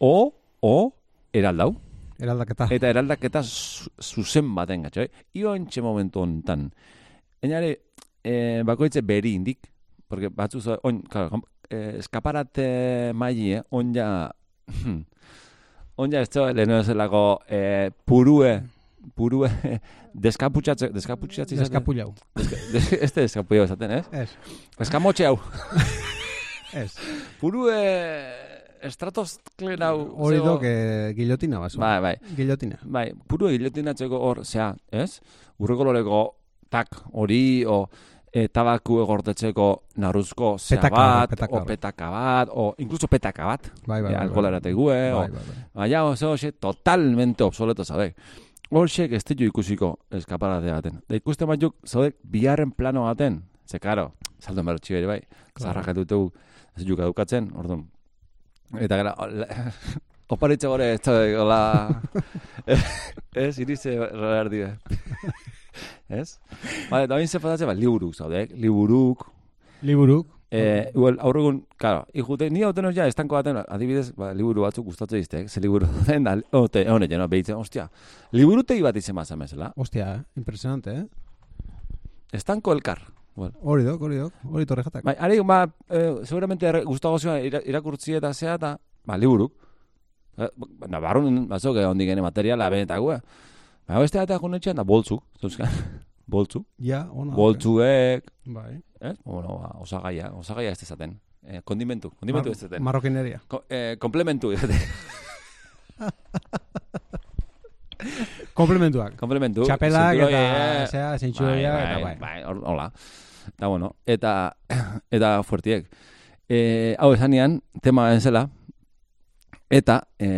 O, o, eraldau. Eraldaketa. Eta eraldaketa zu- zuzen baten gatxoi. Io entxe momentu hontan. Enare, e, bakoitze beri indik, porque batzu zo, oin, claro, kom- eh, eskaparate maili, eh, on ja, on ja ez zelako, eh, purue, purue, deskaputxatze, deskaputxatze izaten. Deskapullau. Deska- da deskapullau esaten, ez? Ez, Eskamotxe hau. ez. Purue, estratosklen hau. Hori dok eh, gilotina baso. Bai, bai. Gilotina. Bai, puru egilotinatzeko hor, zea, ez? Urrekoloreko tak hori, o e, tabaku egortetzeko naruzko zea Petaka, bat, petaka. o petaka bat, o incluso petaka bat, Bai, bai, e, bai, alkohola bai. erategue, o, Bai, bai, bai. baina oso, oso, totalmente obsoleto zabe. Horxek ez ditu ikusiko eskaparate baten. Da ikuste batzuk, zaudek, biharren plano baten, ze karo, saldo mertxi bere bai, zarrak dutegu, ez juk edukatzen, orduan. Eta gara, oparitze gore, ez da, hola, ez, irize, erdi, ez? Vale, da bain zepatatzen, ba, liburuk zaudek, liburuk, Liburuk. Eh, igual, aurregun, claro, ikute, ni hauten ja, estanko baten, adibidez, ba, liburu batzuk gustatzen diztek, ze liburu den, da, ote, hone, jeno, behitzen, ostia, liburutegi bat izen bazan bezala, Hostia, eh? impresionante, eh? estanko elkar. Bueno, Hori dok, hori dok, hori torre jatak. bai, ari, ba, eh, seguramente gustago ira, irakurtzi eta zea, eta, ba, liburuk. Eh, ba, Navarrun, batzuk, eh, ondik gene materiala, benetako, eh. Ba, beste eta jonetxean, da, boltzuk, zeuzkan, boltzuk, Ja, ona. boltzuek, Bai. eh, bueno, ba, osagaia, osagaia ez dezaten, eh, kondimentu, kondimentu ez dezaten. Marrokineria. Ko, eh, komplementu, Komplementuak. komplementu. Txapelak eta, eh, zea, zentxuria bai, eta bai, bai. bai, hola. Eta bueno, eta, eta fuertiek. E, hau esanean, tema zela, eta, e,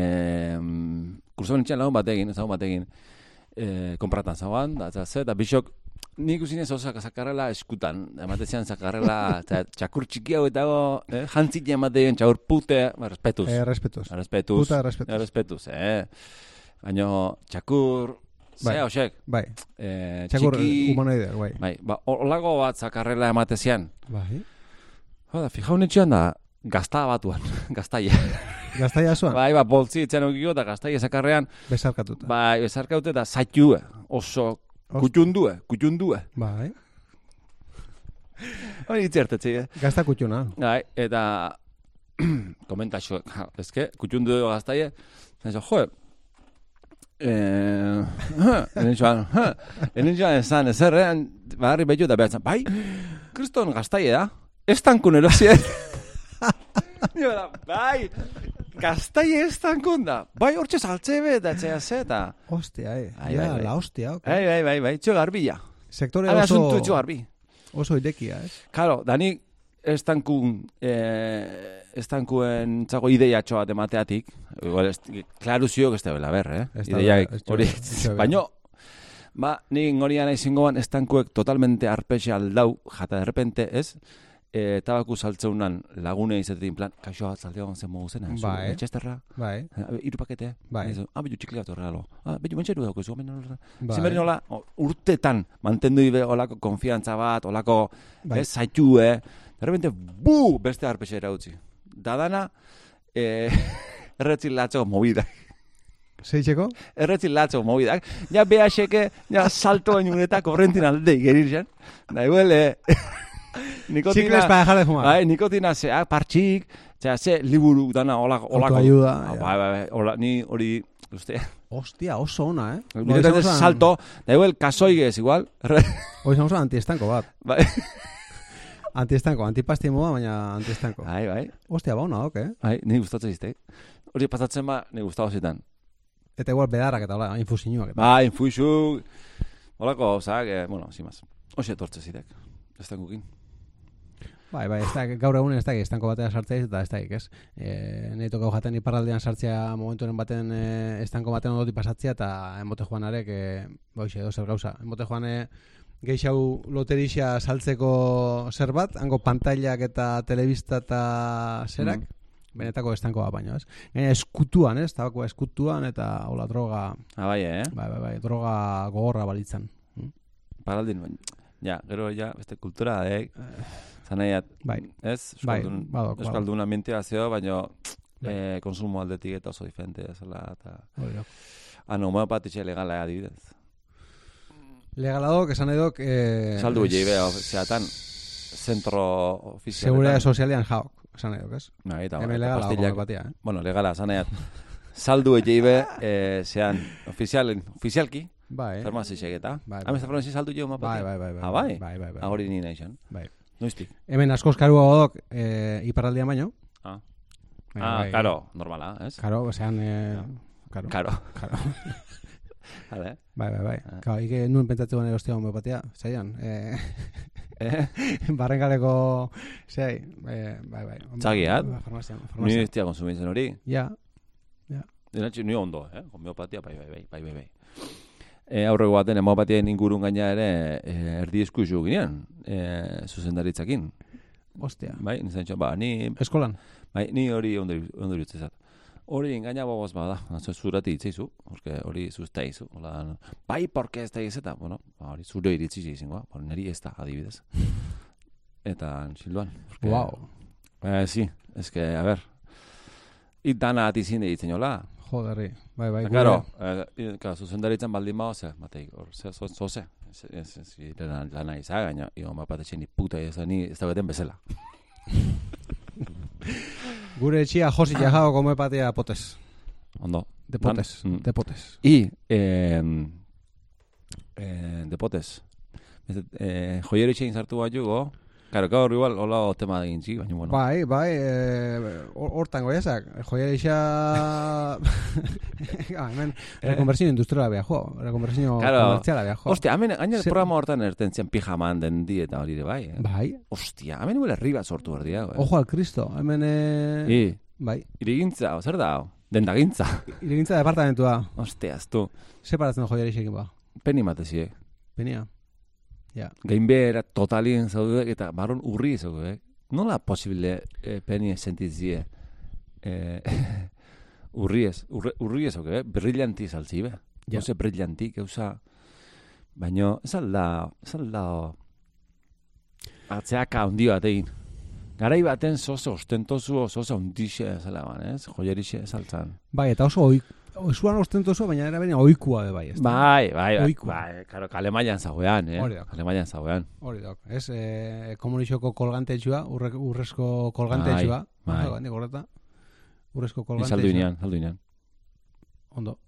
kurso benetxean lagun batekin, ezagun batekin, e, konpratan zauan, da, eta ze, eta bisok, nik usinez oso zakarrela eskutan, ematezian zakarrela, txakur txiki hau eta eh, jantzit emateien, txakur pute, ba, respetuz. Eh, respetuz. Respetuz. Puta respetuz. Respetuz, eh. Baina, txakur, Bai. zea, osek, Bai, eh, txakur txiki... humanoideak, bai. Bai, ba, olago bat zakarrela ematezian. Bai. Ba, da, fijau netxean da, gazta batuan, gaztaia. Gaztaia zuan, bai, ba, boltzi itzen okiko eta gaztaia zakarrean, besarkatuta. bai, bezarkaute eta zaitue, oso Kutxundue, kutxundue. Bai. Hori itzertetzi, eh? Gazta kutxuna. Bai, eta komentaxo, ezke, kutxundu gaztaie, eta jo, eh, enen joan, enen joan esan, ezerrean, bagarri behitu eta behatzen, bai, kriston gaztaie da, estankun erosie. Nio da, bai, gaztaie estankun da, bai, hortxe saltze be, eta txea ze, eta, Hostia, eh. Ai, ja, bai, bai. la hostia. ok. bai, bai, bai, bai, txo garbila. Sektore Hala, oso, asuntu txo garbi. oso irekia, eh. Claro, dani estankun, eh, estankuen txago ideiatxo bat emateatik, igual, est, klaru ziok ez da bela ber, eh? Ez ez da hori, bela, ez da bela. baino, ba, ni ngorian aizingoan estankuek totalmente arpexe aldau, jata de repente, ez? E, tabaku saltzeunan lagune izatetin plan, kaixo bat salteagon zen mogu zena, Bai. Manchesterra, Bai, eh, hiru pakete, Bai. Ezo, ah, bilu txikli bat horrela, ah, bilu mentxeru dauko, zu, bai. Zinberi nola, urtetan mantendu ibe olako konfiantza bat, olako Bai. ez, zaitu, eh? De repente, bu, beste arpexe erautzi. Da dana, eh, erretzin latxo mobidak. Zeitzeko? Erretzin latxo mobidak. Ja behaseke, ja salto bainuneta korrentin alde igerir Da igual, eh, nikotina, Chicles para dejar de fumar. bai, nikotina zea, partxik, zea, ze, liburu, dana, olako, olako. Autoayuda, Ah, ja. Bai, bai, bai, hola, ni hori, uste, Hostia, oso ona, eh. Bidetan salto, da igual, kasoigez, igual, Hoy estamos antiestanko bat. bai, Antiestanko, antipasti moda, baina antiestanko. bai, bai, Hostia, ba ona, ok, eh. bai, ni gustatzen zizte. Hori pasatzen ba, ni gustago zitan. Eta igual bedarrak eta hola, infusinuak. eta. Bai, infuixu, holako, zak, eh, bueno, sin más. Hoxe etortze zitek, ez gukin. Bai, bai, ez da, gaur egun ez da, estanko batean sartzea eta ez da, ez. E, Nei tokau jaten iparraldean sartzea momenturen baten e, estanko baten ondoti pasatzea eta emote joanarek, e, boixe, edo zer gauza. Emote joane geixau loterixa saltzeko zer bat, hango pantailak eta telebista eta zerak, benetako estanko bat baino, ez? Gaina eskutuan, ez? Tabakoa eskutuan eta hola droga, Ah, bai, eh? bai, bai, bai, droga gogorra balitzan. Paraldin, baina, ja, gero, ja, beste kultura, eh? Zanaiat, Bai. ez? Bai, Euskaldun, badok, badok. Euskaldun ambientea zeo, baina Bai. eh, konsumo aldetik eta oso diferente, zela, eta... Hori da. Ah, no, patitxe legala, adibidez. Legaladok, esan edok... E, Saldu egi be, zeatan, zentro ofizialetan. Seguridade sozialean jaok, esan edok, ez? Bai, eta, Hemen eta legala pastillak- batia, eh? Bueno, legala, zaneat. Saldu egi be, eh, zean, ofizialen, ofizialki, Bai, farmazi segeta. Bai, bai. Hamez farmazi saldu jo mapatia. bai, bai, bai, bai. Ah, bai? Bai, bai, bai. Ah, hori ni nahi xan. Bai. Noiztik? Hemen askoz karua godok e, iparraldian baino. Ah. Bai, ah, bai. karo, normala, ez? Karo, osean... E, karo, Karo. karo. Hale. bai, bai, bai. Ah. Karo, ike nuen pentsatzen gane hostia homeopatia, zaian. E, Eh? Barrengaleko, zei, eh, bai, bai. Txagiat. Farmazian, Ni farmazian. ez tia konsumitzen hori. Ja, Eratxe, ni ondo, eh? Homeopatia, bai, bai, bai, bai, bai, bai. E, aurreko baten, homeopatiaen ingurun gaina ere, e, erdi eskuzu ginean, e, zuzendaritzakin. ostia. Bai, nizan txo, ba, ni, Eskolan? bai, ni hori ondo, ondo irutzezat. Hori engaina bogoz bada, nazo zurati itzeizu, porque hori zuzta izu. Hola, bai, porque ez da izeta, bueno, ba, hori zure iritzi izangoa, ba, niri ez da, adibidez. Eta, xilduan. porque- Wow. Eh, sí, es que, a ver, itana atizin ditzen jola. Joderri. Bai, bai. Ba, gure- Claro, eh, claro, zuzendaritzen baldin bao, ze, mateik, hor, ze, zo, zo, ze, ez, ez, ez, ez, lana, lana iza, gaina, io, mapatetxe ni puta ez da, ni ez da beten bezala. Gure etxia josi jajao homeopatia potez. Ondo. De potes, Mm. de potes. I, eh, eh, depotes, eh, joieritxein sartu bat jugo, Claro, gaur igual hola tema da egin txiki, baina bueno. Bai, bai, eh, hor- hortan goiazak, joia isa... ah, hemen, rekonversio industriala behar jo, rekonversio Claro. komertziala behar jo. Ostia, hemen, gaina Zer- programa hortan erten zian pijaman den di eta hori ere bai. Eh? Bai, Ostia, hemen herri bat sortu berdia. Eh? ojo al Cristo, hemen... Eh, I, bai, irigintza, zer da? Dendagintza. iregintza departamentua, Ostia, ez du. separatzen joia isekin ba, Peni matezi, eh? Penia. Gainbehera totalien zaude eta barron urri izango, eh? Nola posible eh, peni sentitzie eh, urri ez, urri, ez, eh? Brillanti saltzi, be? Ja. Gauze brillanti, gauza... Baina, ez alda, ez alda... Atzeaka handi bat egin. Garai baten zozo ostentozu, zozo ondixe zela ban, ez? Joierixe saltzan. Bai, eta oso oik, osuan ostentoso, baina era bene oikua be bai, ez? Bai, bai, bai, bai, karo, kale mailan zagoean, eh? Hori da. Kale mailan zagoean. Hori dok, ez? E, komunixoko kolgantetxua, urre, urrezko kolgantetxua. Bai, bai. Handik horreta. Urrezko Ni kolgantetxua. saldu inean, saldu inean. Ondo.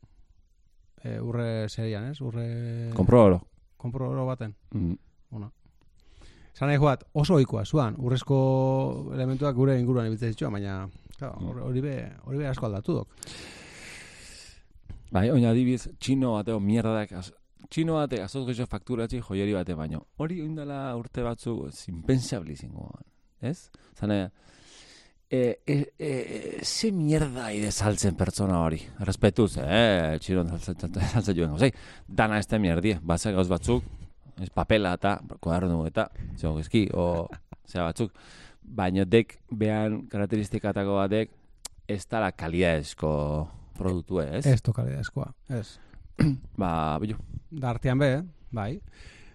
E, urre serian, ez? Urre... Kompro oro. Kompro oro baten. Mm. Zan nahi joat, oso ohikoa zuan, urrezko elementuak gure inguruan ibiltzen zitua, baina, claro, Mm. hor- hori be, hori be asko aldatu dok. Bai, oina adibiz, txino bateo mierdak, az, txino bate azoz gehiago fakturatzi joieri bate baino. Hori oindala urte batzu impensabli zingo, ez? Zane, e, e, e, ze mierda ide saltzen pertsona hori. Respetuz, eh? Txiron saltzen, joen gauzei. Dana ez da mierdie, batza gauz batzuk, ez papela eta kuadernu eta zego gezki, o zera batzuk. Baina dek, behan karakteristikatako batek, ez da la kaliaezko produktu, ez? Ez tokale eskoa, ez. Ba, bilu, Da artean be, eh? bai.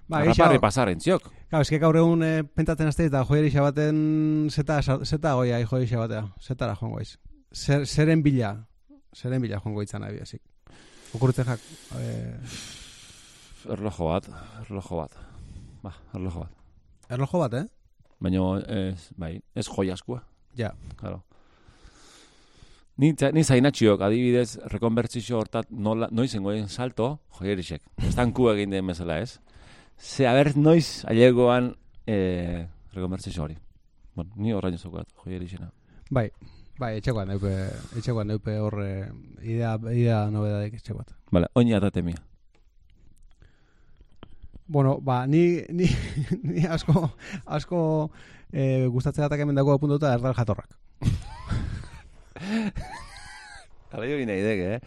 Ba, Arraparri pasaren ziok. Claro, eske gaur egun eh, pentatzen azte eta joieri baten zeta, zeta goia joieri batea, zetara joango goiz. Zer, zeren bila, zeren bila joango itzan nahi biazik. Okurritzen jak, eh, Erlojo bat, erlojo bat. Ba, erlojo bat. erlojo bat, eh? Baina, ez, bai, ez joiaskua. Ja. Claro. Ni, ni zainatxiok, adibidez, rekonbertzizio hortat nola, noiz engoen salto, joierisek. Estanku egin den bezala ez. Ze, haber, noiz ailegoan eh, rekonbertzizio hori. Bueno, ni horraino zokoat, joierisena. Bai, bai, etxekoan neupe, etxekoan neupe horre idea, idea nobedadik etxekoat. Vale, oini atate mia. Bueno, ba, ni, ni, ni asko, asko eh, gustatzen datak hemen dago apuntuta erdal jatorrak. Hala jo nahi dek, eh?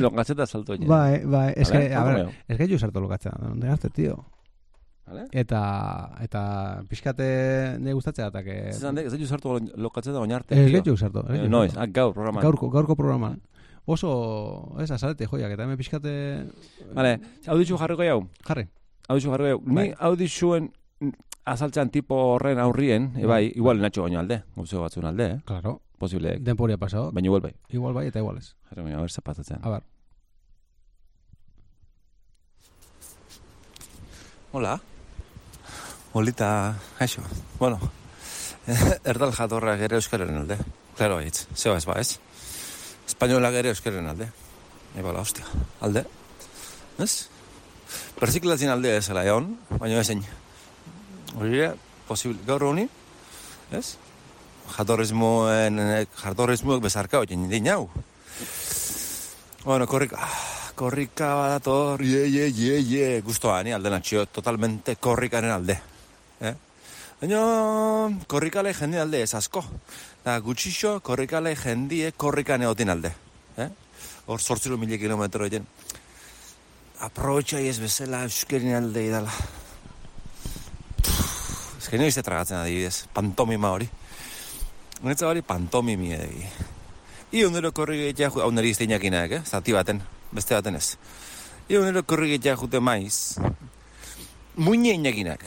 Longatzeta salto oine. Bai, bai, es que, a ver, es que jo sartu lokatzen, onde arte, tío. Vale? Eta, eta pixkate ne gustatzen datak. eh, Zizan dek, ez dut sartu lokatzeta oinarte. Ez tío. gehiago sartu. ez Eh, gehiago Noiz, sartu. ah, gaur programan. Gaurko, gaurko programa. Oso, ez, azalete joiak, eta hemen pixkate... Vale, hau ditzu jarriko jau. Jarri. Hau ditzu jarriko jau. Ni Bai. hau ditxuen azaltzean tipo horren aurrien, e bai, igual natxo baino alde, gauzo batzun alde, eh? Claro. Posible, Denporia pasado. baina igual bai. Igual bai eta igual ez. Jarri baina, a ber, zapatatzen. A ber. Hola. Olita, aixo. Bueno, erdal jatorra gere euskaren alde. Claro, hitz, zeba ez ba, ez? Espainola gere euskaren alde. Ebala, hostia, alde. Ez? Berziklatzen alde ez ala egon, baina ezein. Hori ere, posible, gaur honi, ez? Jatorrizmoen, jatorrizmoek bezarka hori nire hau. Bueno, korrika, korrika badator, ye, ye, ye, ye, guztoa, ni alde natxio, totalmente korrikaren alde. Eh? Baina korrikale jende alde ez asko. Da gutxixo korrikale jendie korrikan egoten alde. Eh? Hor sortziro mila kilometro egin. Aprobetxa ez bezala euskerin alde idala. Ez que noiz tragatzen adibidez, pantomima hori. Netza hori pantomimi edegi. I unero korri gehiagia, hau niri izteinak eh? Zati baten, beste baten ez. I unero korri gehiagia jute maiz. Muine inakinak.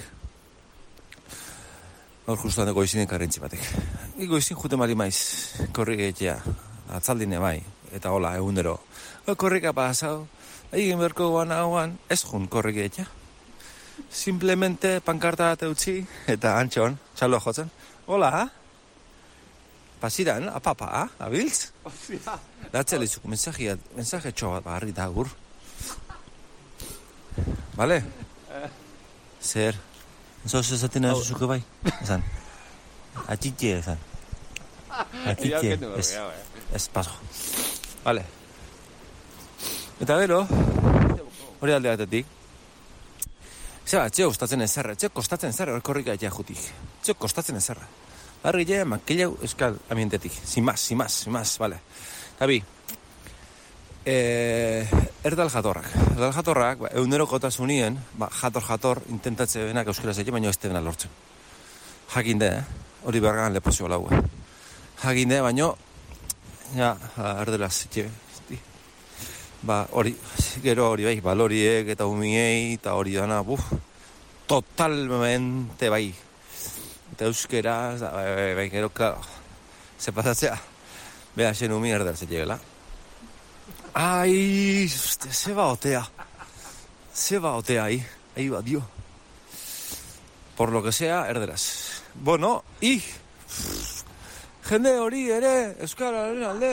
Hor justu handeko goizinen karrentzi batek. I goizin jute mari maiz, korri. Atzaldine bai, eta hola, egunero. O, korrika pasau, egin berko guan hauan, ez jun korri. Simplemente pankarta bat utzi, eta antxon, txalo jotzen. Hola, pasiran, apapa, abiltz? Datzea lehizuk, mensajia, mensaje txoa barri da gur. Vale? Zer? Zoz esaten nahi zuzuke bai? Esan. Atxitxe, esan. Atxitxe, ez, ez, paso. Vale. Eta gero, hori alde batetik, Zeba, txeo kostatzen ezerra, txeo kostatzen ezerra, hori korrika egia jutik. Txeo kostatzen ezerra. Barri ja, makilau euskal ambientetik. Sin más, sin más, sin más, vale. Gabi, eh, erdal jatorrak. Erdal jatorrak, ba, eunero kotasunien, ba, jator jator, intentatze benak euskaraz egin, baina ez dena lortzen. Jakinde, eh? hori bergan leprozio lau. Eh? Jakinde, baino, ja, erdelaz, txe, ba, hori, gero hori bai, baloriek eta umiei, eta hori dana, buf, totalmente bai. Eta euskera, da, bai, bai, bai, gero, claro, ze pasatzea, beha, xen umi erdar zetegela. Ai, uste, ze ba otea, ze ba otea, ahí, ahí va, dio. Por lo que sea, erderaz. Bueno, i, jende hori ere, euskararen alde,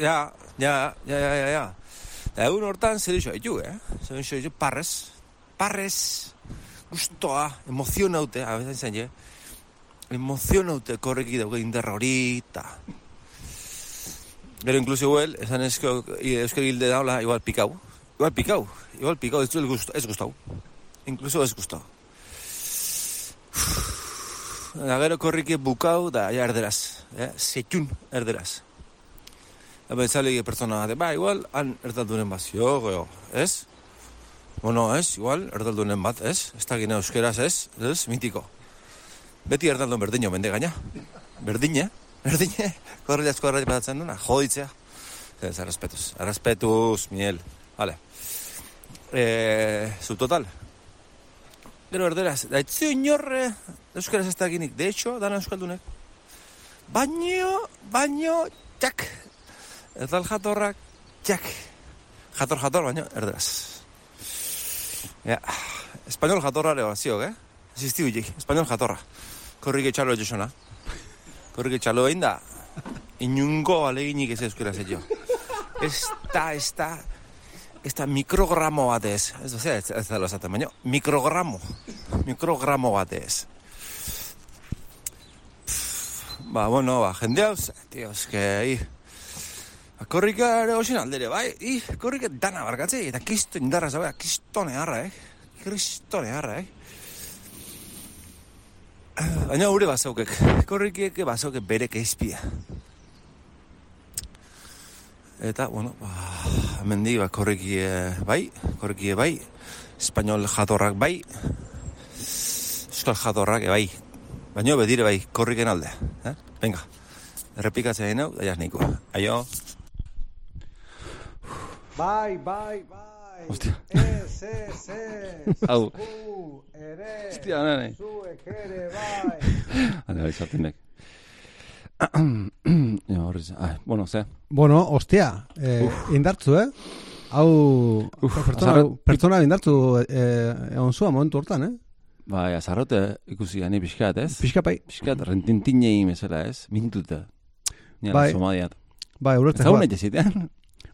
ja, ja, ja, ja, ja, ja. Eta egun hortan zer iso haitu, eh? Zer iso parrez, parrez, gustoa, emozionaute, a veces zain, eh? Emozionaute korreki dauke indarra hori, eta... Gero inkluso igual, esan esko, euskal gilde daula, igual pikau. Igual pikau, igual pikau, ez, du gusto, ez gustau. Inkluso ez gustau. Da gero korriki bukau, da, ja erderaz, eh? Setxun erderaz. Eta bezale pertsona bat, ba, igual, han erdaldunen bat zio, geo, ez? Bueno, ez, igual, erdaldunen bat, ez? Ez da gine euskeraz, ez? Ez, mitiko. Beti erdaldun berdino, mende gaina. Berdine, berdine, korrela asko errati batatzen duna, joditzea. Ez, arrespetuz, arrespetuz, miel. Vale. Eh, su total. Gero erderaz, da etzi inorre euskeraz ez da. De hecho, dana euskaldunek. Baino, baino, txak, Eta jatorrak, txak. Jator, jator, baina, erderaz. Ja, espainol jatorra ere bazio, eh? Asisti huiek, espainol jatorra. Korrike txalo etxosona. Korrike txalo egin da, inungo aleginik ez euskera zetio. Ez da, ez da, ez da mikrogramo bat ez. Ez da, ez, ez da lo esaten, baina, mikrogramo. Mikrogramo bat ez. Ba, bueno, ba, jende hau, tío, es que, ahí, Ba, Korrika ere osin aldere, bai? I, korrika dana barkatze, eta kisto indarra zabe, kisto neharra, eh? Kristo neharra, eh? Baina gure bazaukek, korrikiek bazaukek bere keizpia. Eta, bueno, ba, hemendi, ba, korrikie bai, korrikie bai, espainol jatorrak bai, euskal jatorrak bai, baina bedire bai, korriken alde, eh? Venga, errepikatzea hau, da jasniko. Aio. Bai, bai, bai. Hostia. Ez, ez. Hau. Zu, ere. Hostia, nene. Zuek ere, bai. Hale, bai, sartzen dek. ja, horriz, ai, bueno, ze. Bueno, ostia, eh, indartzu, eh? Hau, Uf, pertsona, azarra- pertsona indartzu eh, egon zua momentu hortan, eh? Bai, azarrote ikusi gani pixkat, ez? Pixka pai. Pixkat, rentintinei mesela, ez? Mintuta. Nila, Bai. bai. somadiat. Bai, ulertzen Zagun joa.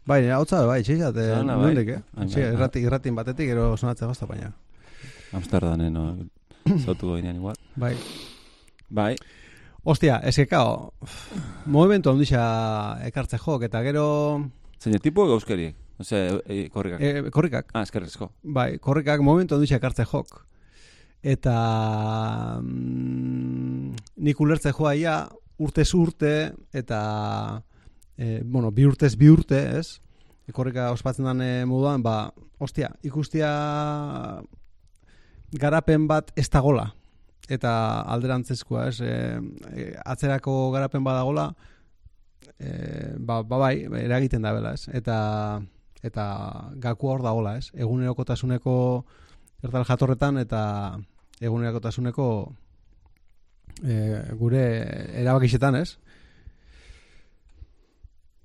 Bai, nire hau bai, txeixat, eh, bai. nondik, eh? Bai, Txe, bai, irrati, irratin batetik, ero sonatzen gozta, baina. Amsterdamen, no? Zautu goinean igual. Bai. Bai, Ostia, eske, kao, movimentu handixa ekartze jok, eta gero, zein tipo euskariek? Ose, e, korrikak. e, korrikak, Ah, eskerrezko. bai, korrikak momentu handixa ekartze jok. eta mm, nik ulertze joa ia urtez urte eta e, bueno, bi urtez bi urte, ez? Korrika ospatzen den eh, moduan, ba, ostia, ikustia garapen bat ez dagola eta alderantzezkoa, ez? E, e, atzerako garapen badagola, e, ba, ba bai, eragiten da bela, ez? Eta eta gakua hor dagola, ez? Egunerokotasuneko erdal jatorretan eta egunerokotasuneko e, gure erabakixetan, ez?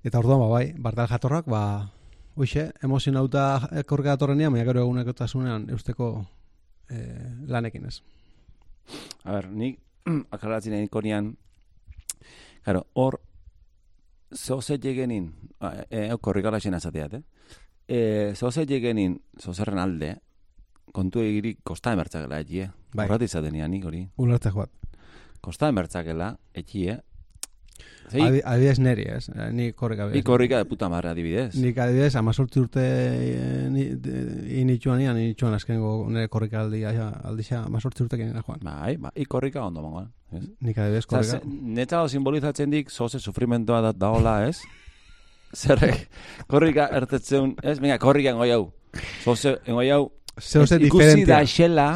Eta orduan, ba, bai, Bartal jatorrak, ba, hoxe, emozionauta korrika datorrenean, baina gero egunerokotasunean eusteko e, lanekin, ez? A ber, nik akaratzen nahi konian, Claro, hor, zoze jegenin, e, e, korrikala xena zateat, eh? E, zoze jegenin, zozerren alde, kontu egiri kosta emertzakela etxie. Bai. Horrat izaten nik hori. Ulertze joat. Kosta emertzakela etxie. Zei, Adi, adibidez neri, ez? Eh, Ni korrika Ni korrika de puta madre adibidez. Nik adibidez, amazortzi urte eh, ni, initxuan ian, initxuan azkengo nire korrika aldia, aldixa, amazortzi urte kenena joan. Bai, ba, i korrika ondo mongoa. Ez? Nik adibidez korrika. ze- Neta simbolizatzen dik, zoze sufrimentoa da daola, ez? Zerrek, korrika ertetzen, ez? Venga, korrika engoi hau. Zoze, engoi hau, Zeoze ez, ikusi diferentia. da xela,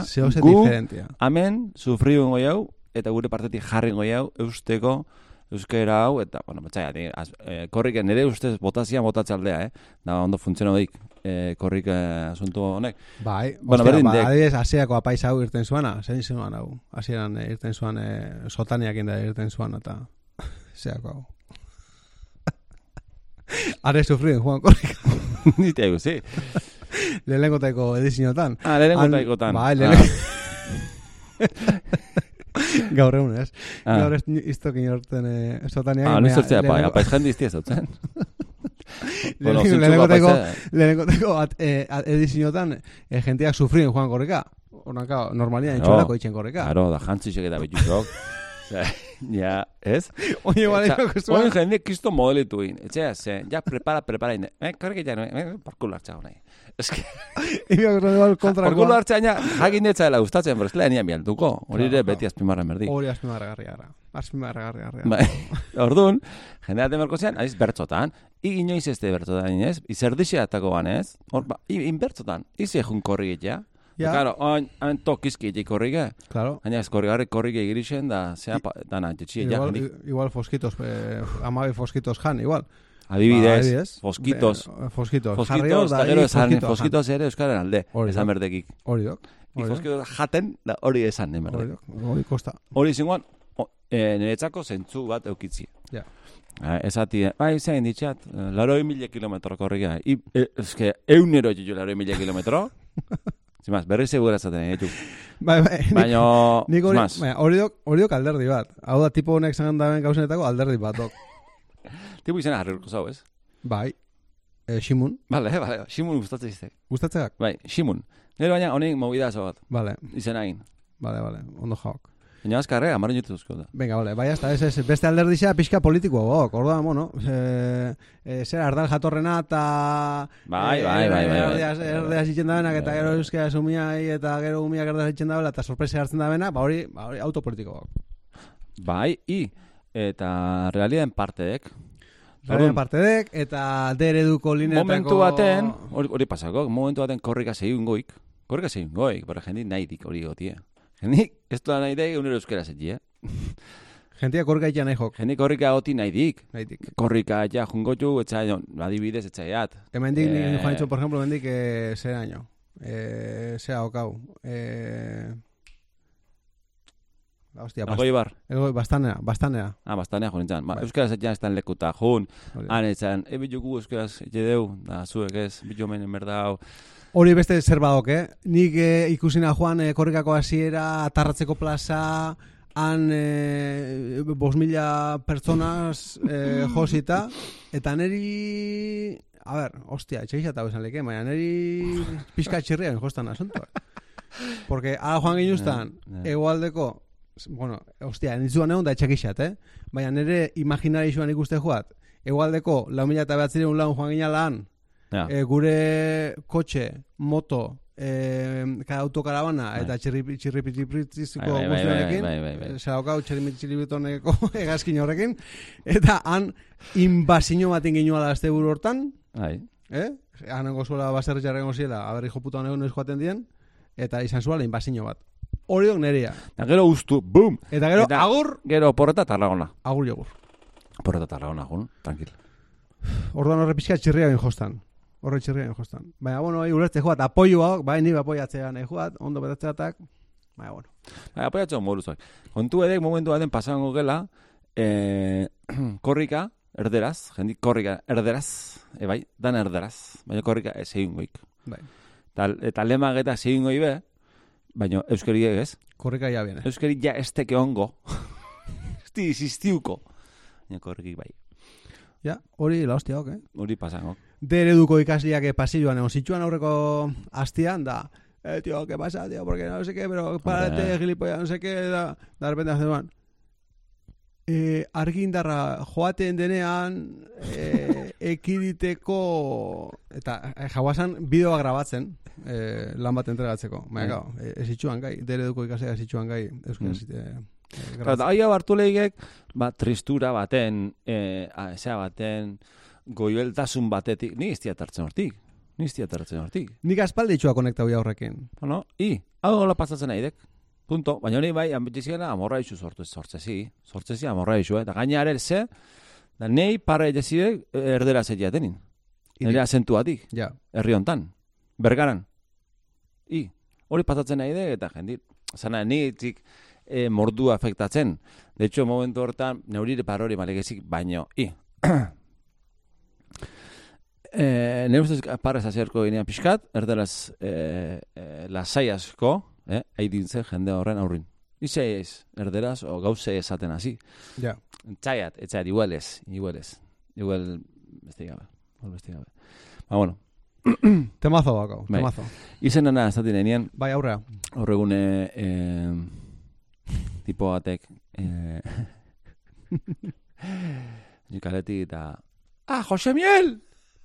gu, diferentia. Hemen, sufriu engoi hau, eta gure partetik jarri engoi hau, eusteko, euskera hau, eta, bueno, batxaia, ni, az, e, korrika nire ustez botazia botatzaldea, eh? Da, ondo funtziono dik, e, korrika asuntu honek. Bai, Bueno, berdin ba, adibidez, asiako apaiz hau irten zuana, zein zuan hau. Hasieran eh, irten zuan, eh, sotaniak inda irten zuan, eta zeako hau. Are sufrien, Juan Korrika. Nite egu, zi. Lehenengoteko ediziotan. Ah, lehenengo taikotan. Bai, lehenengo. Gaur egun, ez? Ah. Gaur ez iztokin horten eh, sotaniak. Ah, baina noiz sortzea, bai, lehenengo- apaiz jendi iztia zautzen. Bueno, lehenengo- zintzuko lehenengoteko, apaize- lehenengoteko at, eh, at- ediziotan eh, sufrien Juan Korrika. Onaka, normalia Claro. entxolako itxen Korrika. Claro, da jantzisek eta betxusok. ja, ez? Oye, bale, Eta, ikusten zuen. Oin jende kisto modelitu in. Etxea, ze, ja, prepara, prepara in. Eh, korrik ja, eh, parkulo hartza nahi. Ez que, Ibiak igual kontrakoa. parkulo hartza aina, jakin netza dela gustatzen, pero ez lehen nian bialduko. Hori ere beti azpimarra merdi. Hori azpimarragarri gara. Azpimarragarri gara. Bai, orduan, jende aten berko zean, aiz bertzotan, i inoiz ez de bertzotan, inez, izerdixea atako banez, hor, ba, in bertzotan, izi ejun korri egitea. Ja. Claro, oin, hain tokizki egitea korri ge, Claro. baina ez korri garri korri egirixen, da, zea, pa, dana, jetxie, ja, Igual, igual foskitos, eh, amabi foskitos jan, igual. Adibidez, Ba, adibidez. foskitos, Be- Foskitos. Foskitos, da, gero esan, jan. foskitos ere euskaren alde, esan berdekik. Hori dok. Hori foskitos jaten, da hori esan, den Hori berdek. dok. Hori kosta. Hori zinguan, o, e, niretzako zentzu bat eukitzi. Ja. Eh, esati, bai, zein ditxat, eh, laroi mila kilometro korrika. I, e, eske, eunero jitu laroi mila kilometro. Zimaz, berri segura zaten, eh, Bai, bai. nik- Baina, zimaz, hori dok, hori dok alderdi bat. Hau da, tipo honek zangan daben gauzenetako alderdi bat, dok. Tipu izena jarriko zau, ez? Bai. E, Shimun. Bale, bale, Shimun gustatzen izte. Gustatzeak? Bai, Shimun. Nero baina honek movida bat, Vale, izena egin. vale, vale. Ondo jaok. Baina azkarre, amaren jutu duzko da. Venga, vale, bai, hasta ez, ez, beste alderdixea pixka politikoa gok, orduan, bueno, e, e, zer ardal jatorrena eta... Bai, eh, bai, bai, bai, bai. Erdeaz, erdeaz itzen dabenak, eta gero euskera sumiai, eta gero umiak erdeaz itzen dabela, eta sorpresa hartzen dabena, ba hori, ba hori autopolitiko gok. Bai, i, eta realidad parteek, Garen parte dek, eta D ereduko lineetako... Momentu baten, hori, hori pasako, momentu baten korrika zehiun goik. Korrika zehiun goik, pero jendik nahi dik hori gotie. Jendik, ez da nahi dik, unero euskera zetzi, eh? Gentia korrika itxan nahi jok, Jendik korrika goti nahi dik. nahitik. Korrika ja jungotu, etza, adibidez, etzaiat. Hemen dik, Eh. eh... Juan por ejemplo, hemen dik, eh, zer año. Eh, zera okau. Eh, hostia, bast, Agoi bar. ego, bastanea, bastanea. Ah, bastanea jo nintzen. Ba, Bai. euskera zetzian estan lekuta jun. Han etzan, e bitugu euskaraz jedeu, da, zuek ez, bitu menen merda hau. Hori beste zer badok, eh? Nik eh, ikusina joan eh, korrikako hasiera, atarratzeko plaza, han eh, bos mila pertsonaz eh, josita, eta neri... A ber, hostia, etxegiza eta bezan leke, baina neri pixka txirrian jostan asuntoa. Porque ara joan ginuztan, Ja, ja. egoaldeko, bueno, hostia, nintzuan egon da etxakixat, eh? Baina nire imaginarixuan ikuste joat, egoaldeko lau mila eta behatzireun laun joan gina lan, Ja. e, gure kotxe, moto eh, ka autokarabana Bai. eta txirri txirripitipritiziko Bai, bai, bai, guztionekin, bai, bai, bai. Egazkin horrekin, eta han inbazio baten ginua da azte buru hortan, Bai. eh? Hanengo zuela baserri jarrengo ziela, aberri joputa honegun noiz joaten dien, eta izan zuela inbazio bat. Hori dok nerea. Eta gero ustu, boom! Eta gero, Eta- agur, Gero porreta tarragona. agur jogur. Porreta tarragona, gun, tranquil. Orduan horre pixka txirria bin jostan. Horre txirria bin jostan. Baina, bueno, bai, ulertze joat, apoioa, bai, ni apoiatzea nahi joat, ondo betatzeatak, baina, bueno. Bai, apoiatzen moruzuak. Kontu edek momentu baten pasango gela, eh, korrika, erderaz, jendik korrika, erderaz, e bai, dan erderaz, baina korrika ez egin goik. Bai. Ta, eta lemak eta egin goi be, baina euskari ez. Korrika ya viene. Euskari ja ez teke ongo. ez di existiuko. Baina korriki bai, Ja, hori la hostia, ok. hori pasango. De ereduko ikasliak pasilloan egon zituan aurreko astian, da, eh, tío, ¿qué pasa, tío? Porque no sé qué, pero párate, Hombre. gilipollas, no sé qué, da, da repente hace duan. Eh, argindarra joaten denean eh, ekiditeko eta eh, jauasan bideoa grabatzen eh, lan bat entregatzeko. Baina, Bai. gau, eh, ez itxuan gai, de ereduko ikasliak ez itxuan gai, euskara Mm. zite. Eta aia hartu lehigek, ba, tristura baten, e, zea baten, goibeltasun batetik, ni iztia tartzen hortik. Ni iztia tartzen hortik. Nik aspaldi itxua konektau ja horrekin. Bueno, i, hau hola pasatzen nahi Punto. Baina hori bai, ambitizikena amorra isu sortu, sortzezi. Sortzezi amorra isu, eta gaina ere ze, da nei parra egezide erdera zetiatenin. Nire azentuatik, Ja, herri hontan. Bergaran. I, hori pasatzen nahi dek, eta jendit, zana, ni itzik e, mordua afektatzen. De hecho, momentu hortan, neurire parori malegezik, baino, i. e, nire ustez parrez azierko ginean pixkat, erderaz e, e, lasai asko, eh, aidintze jende horren aurrin. Ize ez, erderaz, o gauze esaten hasi. ja. Txaiat, etxaiat, igual ez, igual ez. Igual, beste gabe, igual beste gabe. Ba, bueno, Temazo bakau, Bai. temazo. izen nana ez nenien, Bai, aurrea. horregune eh, tipo batek eh, nikaletik eta ah, Jose Miel!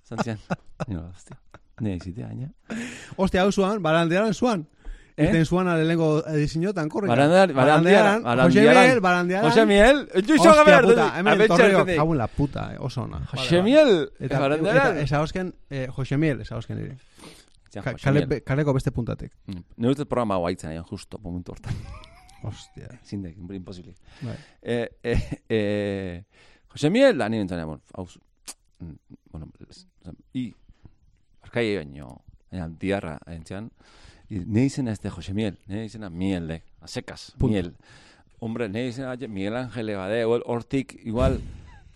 Zantzian. Nio, hostia. Ne, izite, aina. Ostia, hau zuan, barandearan zuan. Eh? Iten zuan alengo edizinotan, korrika. Barandear- barandearan, Jose barandearan. Miel, barandearan. Jose Miel! Ostia, gabe puta, hemen abetxe torreo, la puta, eh, oso ona. Jose Vale, Miel! vale. Eta, eta Barandearan. esa osken, eh, Jose Miel, esa osken. Ja, Jose Kale, kaleko beste puntatik. Mm. Nire ustez programa guaitzen, aion, justo, momentu hortan. Ostia. Zindek, imposible. Bai. Eh, eh, eh, Jose Miel, da, nire entzanea, bueno, hau, zu- mm, bueno, es- i, arkai baino, baina, diarra, entzean, i, nire izena ez de Jose Miel, nire izena Miel, de, a secas, Punto. Miel. Hombre, nire izena aie, Miguel Ángel bade, igual, hortik, igual,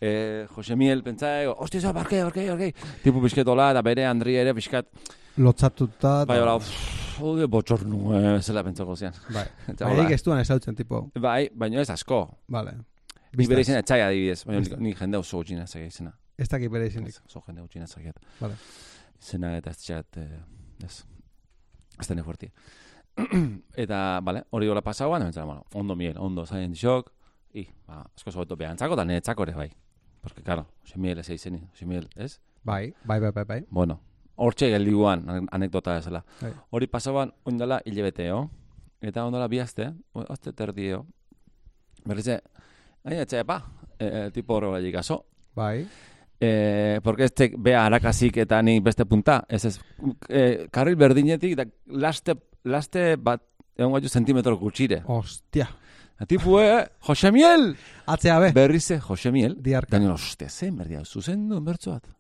eh, Jose Miel, pentsa, ego, hostia, za, barkei, barkei, barkei, tipo pixketola, eta bere Andri ere, pixkat, Lotzatuta. bai, hola, hode botxornu, eh, zela pentsako zian. Bai. Bai, hola, ez duan ezautzen, tipo. bai, baina ez asko, Vale. Ni bere izena etxai adibidez, baina ni jende oso gutxina zagia izena. Ez dakit bere izenik. Oso jende gutxina zagiat. Vale. Zena eta ez txat, eh, ez. Ez fuerti. eta, bale, hori gola pasauan, hemen bueno, ondo miel, ondo zaien xok, i, ba, asko zobeto behantzako, eta niretzako ere bai. Porque, claro, Jose Miel ez izeni, Jose Miel, ez? Bai, bai, bai, bai, bai. Bueno, hortxe geldiguan, an- anekdota ezela. Bai. Hori pasauan, ondala hilebeteo, eta ondala bihazte, azte terdio, berrize, aina etxepa, e, tipo horrela jikaso, Bai. Eh, porque este bea arakazik eta ni beste punta. Ez ez, eh, karril berdinetik, da laste, laste bat, egon gaitu zentimetro gutxire. Ostia. A tipu, eh, Jose Miel! Atzea be. Berrize, Jose Miel. Diarka. Da nio, ostia, zein berdia, zuzendu bertso bat.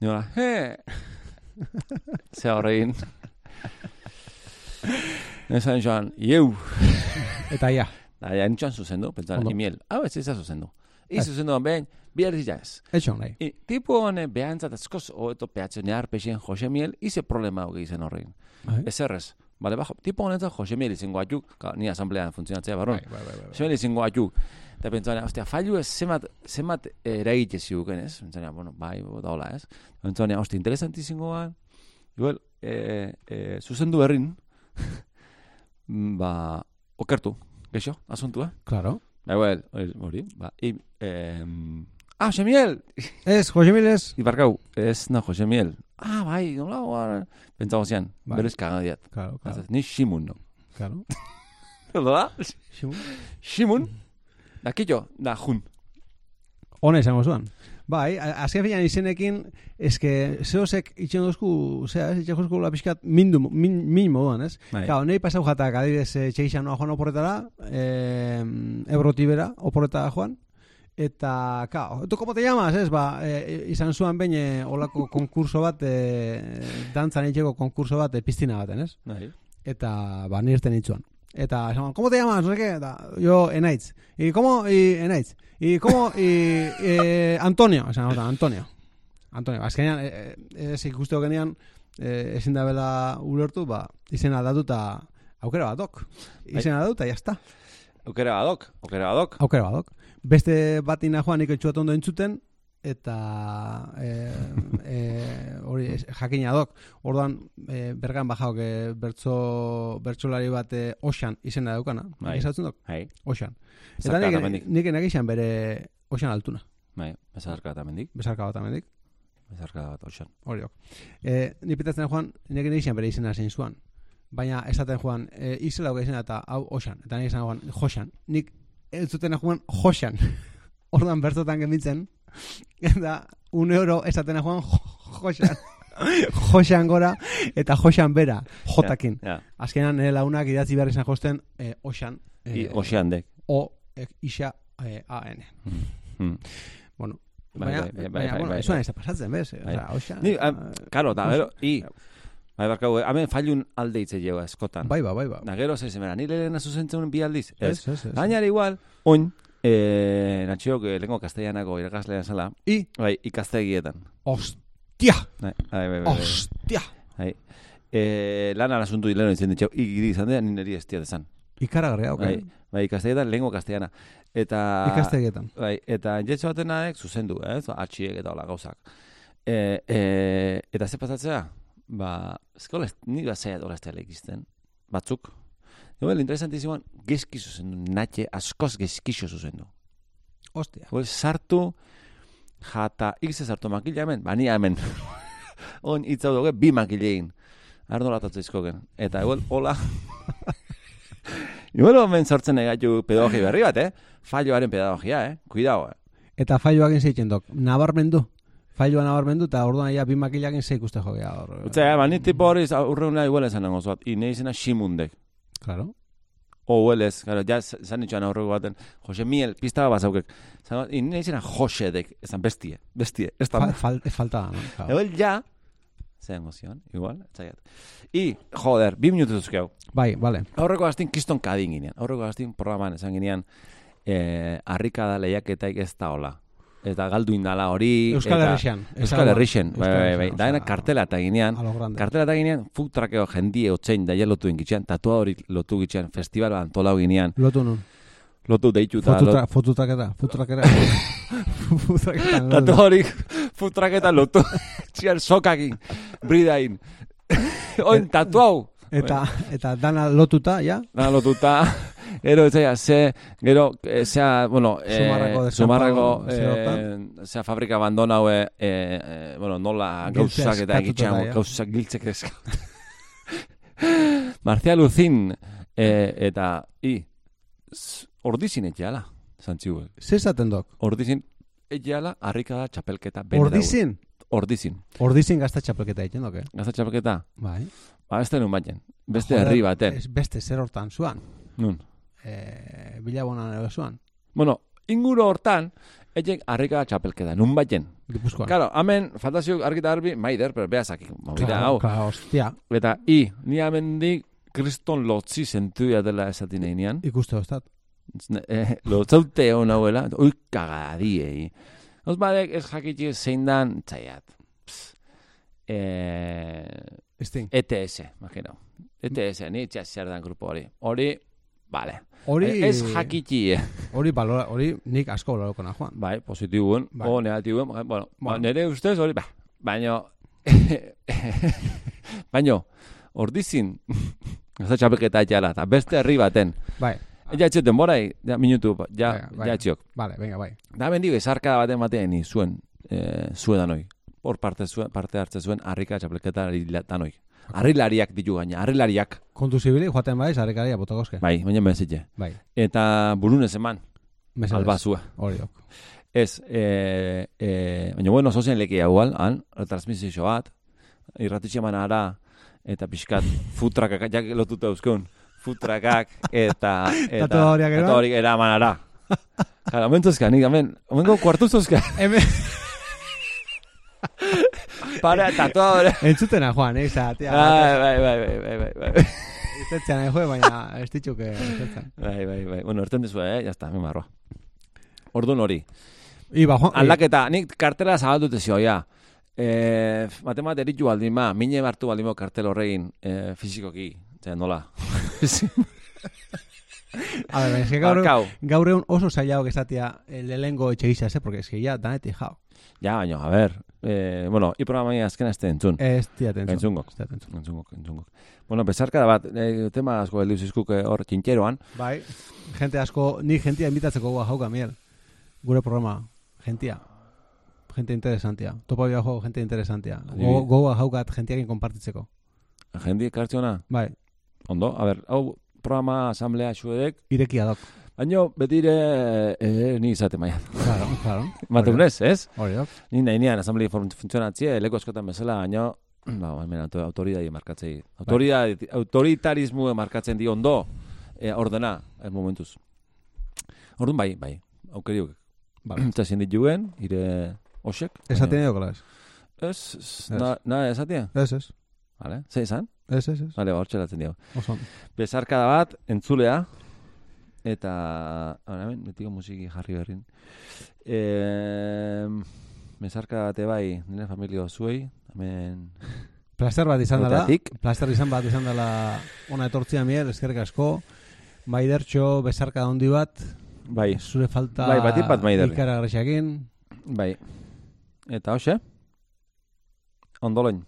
Niola, he! Ze horrein. Nezan joan, ieu! Eta ja. Da, ja, nintxoan zuzendu, pentsan, Ondo. imiel. Hau ez ez zuzendu. Ez. Ez zuzendu, behin, bihar dira ez. Etxon nahi. I, tipo hone behantzat askoz hoeto pehatzen nehar pexien Jose Miel, ize problema hoge izen horrein. Bai. Ez errez. Bale, bajo, tipo honetan Jose Miel izango atuk, ni asamblean funtzionatzea barron. Bai, bai. Jose Miel izango atuk. Eta pentsana, ostia, fallu ez zemat, zemat eragite ziuken, ez? Pentsana, bueno, bai, da hola, ez? Pentsana, ostia, interesanti izangoan, igual, e, e, zuzendu berrin, ba, okertu, geixo, asuntua. Claro. Ba, igual, hori, hori, ba, i, em, ah, Jose Miel! Ez, Jose Miles. Ibarkau, ez na Jose Miel. ah, bai, nola, ba, pentsago zian, Bai. berez kagadiat. Claro, claro, Ni Simun, no. claro. da? Ximu. Simun, da killo, da jun. Hona izango zuen. Bai, azken finean izenekin, eske, zehozek itxen duzku, zera, ez, itxen duzku la pixkat mindu, min, min moduan, ez? Bai. Claro, nahi pasau jatak, adibidez, e, txeixan noa joan oporretara, e, ebrotibera oporretara joan, eta, claro, ¿tú cómo te llamas, ez? Ba, e, izan zuen behin e, olako konkurso bat, e, dantzan itxeko konkurso bat, e, piztina baten, ez? Bai. eta ba nirten itzuan. Eta esan, ¿cómo te llamas? No qué, eta, yo Enaitz. ¿Y cómo? Y Enaitz. ¿Y cómo? Y eh, Antonio, esan otan, Antonio. Antonio, azkenean, eh, eh, ez ikusteo genean, eh, ezin da bela ulertu, ba, izena datuta aukera bat dok. Izena datuta, jazta. Aukera badok, aukera badok. Aukera bat dok. Beste batina joan nik etxuat ondo entzuten, eta eh, eh, hori jakina dok. Orduan eh, bergan bajaok eh, bertso bertsolari bat eh, Oxan izena daukana. Bai. Ezatzen dok? Bai, Oxan. Eta nik, nik enagixan bere Oxan altuna. bai, bezarka eta mendik, Bezarka bat amendik. bezarka bat oxan. Hori dok. Eh, ni pitatzen joan, nik enagixan bere izena zein zuan. Baina esaten joan, eh, izela izena eta hau Oxan. Eta nik esan joan, Joxan. Nik ez zuten joan Joxan. Orduan bertotan gemitzen. Eta un euro esaten joan jo- Joxan. Joxan gora eta Joxan bera, jotakin. Ja, Azkenan nire launak idatzi behar izan josten eh, Oxan. I, Eh, oxean dek. O, eh, isa, eh, A-N. Hmm. Bueno, Bai, baina, bai, bai, bai, baina, bai, bueno, ez pasatzen, bez? Bai. Osea, Oxan. Ni, ah, eh, Karo, Ox- gero, i, bai, barkau, hemen failun alde hitze jau eskotan. Bai, ba, bai, ba. Da, gero, zeiz, emera, nire lehena zuzentzen bi aldiz. Ez, Ez. ez. Gainera igual, oin, eh, natxiok, eh, lengo kastellanako irakaslean zela, I, bai, ikastegietan. ostia, Bai, bai, bai, bai. ostia. bai. Eh, lan arasuntu dileno izen ditxau, igiri izan dira, niri ez esan. Ikaragarria, ok. Bai, bai, ikastegietan lengo kastellana. Eta... Ikastegietan. Bai, eta jetxo batenak zuzendu, ez? Atxiek eta hola gauzak. E, e, eta ze pasatzea? Ba, eskola, ni bat zeiat hola ikisten. Batzuk. Igual, interesantizimoan, gezki zuzendu, natxe, askoz gezkixo zuzendu. Ostia. Igual, sartu, jata, ikze sartu makila hemen, ba, ni hemen. On, itzau dugu, bi makilein. Ardo latatzeizkogen. Eta, igual, hola. Igual, hemen sortzen egatu pedagogia berri bat, eh? Falloaren pedagogia, eh? Cuidao, eh? Eta failoak egin dok. Nabarmendu. Failoa nabarmendu eta orduan ja bi makilak egin ikuste jogea. Hor, Utsa, ba, ni tipo hori urreuna igual esan nango zuat. I nahi izena Shimundek. Claro. O huelez, claro, ja zan nitxoan aurreko baten. Jose Miel, pista bat bazaukek. Zan, I nahi izena Josedek. Esan bestie, bestie. Ez Fa, da. fal, falta, no? Claro. Egoel ja, ze emozion, igual, etzaiat. I, joder, bi minutu zuzkeu. Bai, vale. Aurreko gaztin kiston kadin ginean. Aurreko gaztin programan esan ginean, eh, harrikada lehiaketaik ez da hola. Eta galdu indala hori. Euskal Herrixan. Euskal Herrixen, bai, Euskal bai, bai. Herrixen, Da, osea, kartela eta ginean. Kartela eta ginean, food truckeo jendie otzein daia lotu ingitxean, tatua hori lotu gitxean, festival antolau ginean, Lotu nun. lotu deitu eta Fotutra, fotutraketa, fotutraketa. Fotutraketa. tatua hori food truck eta lotu txian sokakin, bridain. Oin, tatuau! Eta, eta dana lotuta, ja? Na lotuta, gero ez ze, gero, eh, zea, bueno, eh, zer eh, zea fabrika abandonau, eh, eh, bueno, nola gauzak eta egitxean, da, gauzak giltzek eskatu. Marcial Uzin, eh, eta, i, ordizin etxeala, zantziuek. Zer esaten dok? Ordizin etxeala, harrikada txapelketa. bene dago. Ordizin? Ordizin. Ordizin gazta txapelketa egiten doke. Gazta txapelketa, Bai. ba, beste nun baten. Beste herri baten. ez beste zer hortan zuan. Nun. E, bilabonan ero zuan. Bueno, inguru hortan, etxek harrikada txapelketa, nun baten. Gipuzkoan. Claro, hemen, fantasiok argita garbi, maider, pero movida claro, hau. claro, hostia. Eta, i, ni amendik, kriston lotzi zentuia dela esatin einean. Ikuste hostat. eh, lotzaute hon hauela, ui, kagadiei. Oz badek, ez jakitxik zein dan, txaiat. Eh, Estin. ETS, imagino. ETS, ni txas zer dan grupo hori. Hori, vale. Hori, Ez jakitxi, hori, balora, hori nik asko baloroko na, Juan. bai, positibuen, Bai. o negatibuen, bueno, Bueno. bueno. nire ustez hori, ba, baino, baino, ordizin, ez txapelketa etxala, eta beste herri baten, Bai, Ja etxe denborai, ja minutu, ja, Bai, bai. ja etxiok. vale, venga, bai. Da bendik bezarka baten batean ni zuen, eh, zuedan hoi. hor parte, zuen, parte hartze zuen harrika txapelketa danoik. Harrilariak ditu gaina, harrilariak. Kontu zibili, joaten bai, zarekaria botakozke. Bai, baina bezitxe. Bai. Eta burunez eman, Mesedez. albazua. Hori dok. Ez, e, e, baina bueno, zozen leki hau han, retransmisio bat, irratitxe eman ara, eta pixkat, futrakak, jak lotuta euskun, futrakak, eta... eta Tatu horiak eraman ara. Jara, momentuzka, nik, hemen, omengo kuartuzuzka, Hemen, para, tatu horiak. entzutena, Juan, eh, zatea. Bai, bai, bai, bai, bai, bai, bai. Irtetzean, eh, joe, baina ez ditxuk irtetzen. Bai, bai, bai. Bueno, erten dizu, eh? Ya está, mi marroa. Orduan hori. Iba, Juan, Aldaketa, nik kartela zabaldute zio, ja. E, matemat eritu baldin ma, mine hartu baldin ma kartel horregin e, fizikoki. Zer, nola? a ver, es que gaur, gaur egun oso zailago esatia el lehengo etxe gisa, eh, porque es que ya danetik jau. Ja, baina, a ber. E, bueno, i programa azken azte entzun. Ez tiaten zu. Entzungok. Ez tiaten zu. Entzungok, entzungok. Bueno, bezarka da bat, e, tema asko heldu zizkuk eh, hor txintxeroan. Bai, gente asko, ni gentia invitatzeko goa jauka, miel. Gure programa, gentia. Gente interesantia. Topa bia jo, gente interesantia. Go, goa jaukat gentiakin konpartitzeko. Jendi kartziona, Bai, ondo, a ber, hau programa asamblea xuedek, irekia dok. Baino betire e, ni izate maia. Claro, claro. Matunez, ez? Hori dok. Ni nahi nian asamblea funtzionatzie, leko askotan bezala, baino, ba, auto- autoridadi markatzei. Autoridad, autoritarismo markatzen di ondo, e, ordena, e, momentuz. Orduan bai, bai, aukeriuk. Vale. Eta zin dituen, ire osek. Esaten edo, kola ez. Na, na, esatien? Ez, ez. Vale, ze izan? Ez, ez, ez. Vale, hor txelatzen. Oso. Bezarkada bat, entzulea, eta, ahora hemen, betiko musiki jarri berrin. E, bezarkada bate bai, nire familia zuei, hemen, Plaster bat izan dela. Plaster izan bat izan dela ona etortzia miel, eskerrik asko. Maidertxo, besarka handi bat, bai, zure falta Bai, bat Maiderri. ikaragarriakin. bai. Eta hoxe, ondoloin.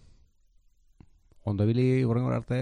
Ondo urrengo arte...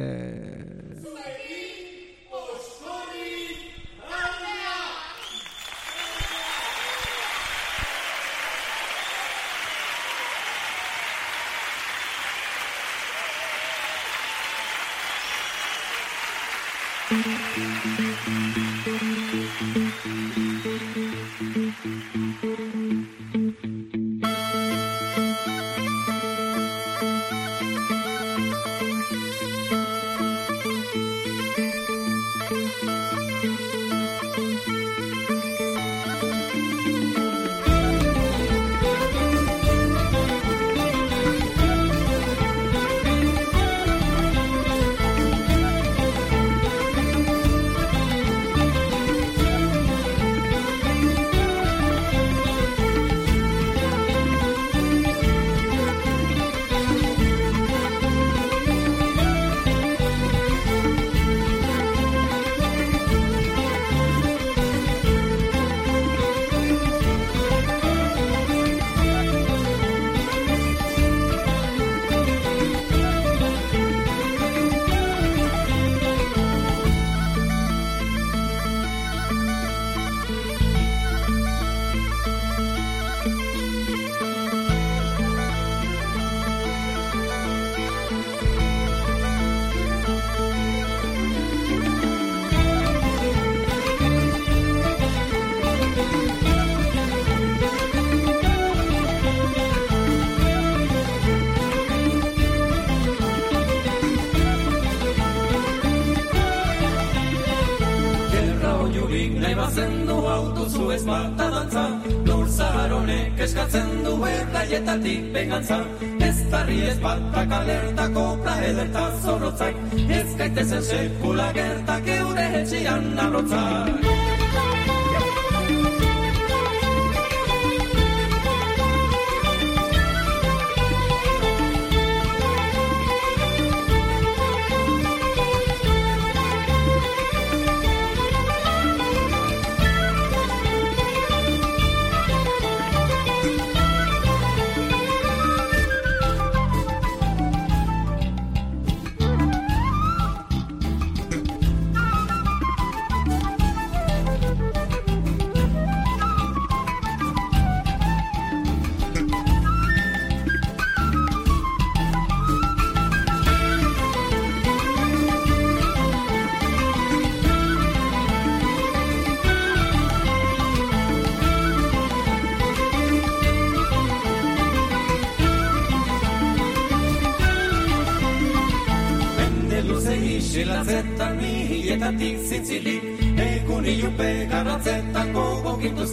erraietatik begantza Ez tarri ez batak alertako plaederta zorrotzak. Ez gaitezen sekula gertak eure etxian abrotzak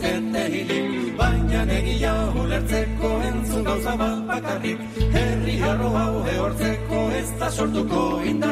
gokintuzkete hilik Baina negia ulertzeko entzun gauza bat bakarrik. Herri harro hau ehortzeko ez da sortuko indarrik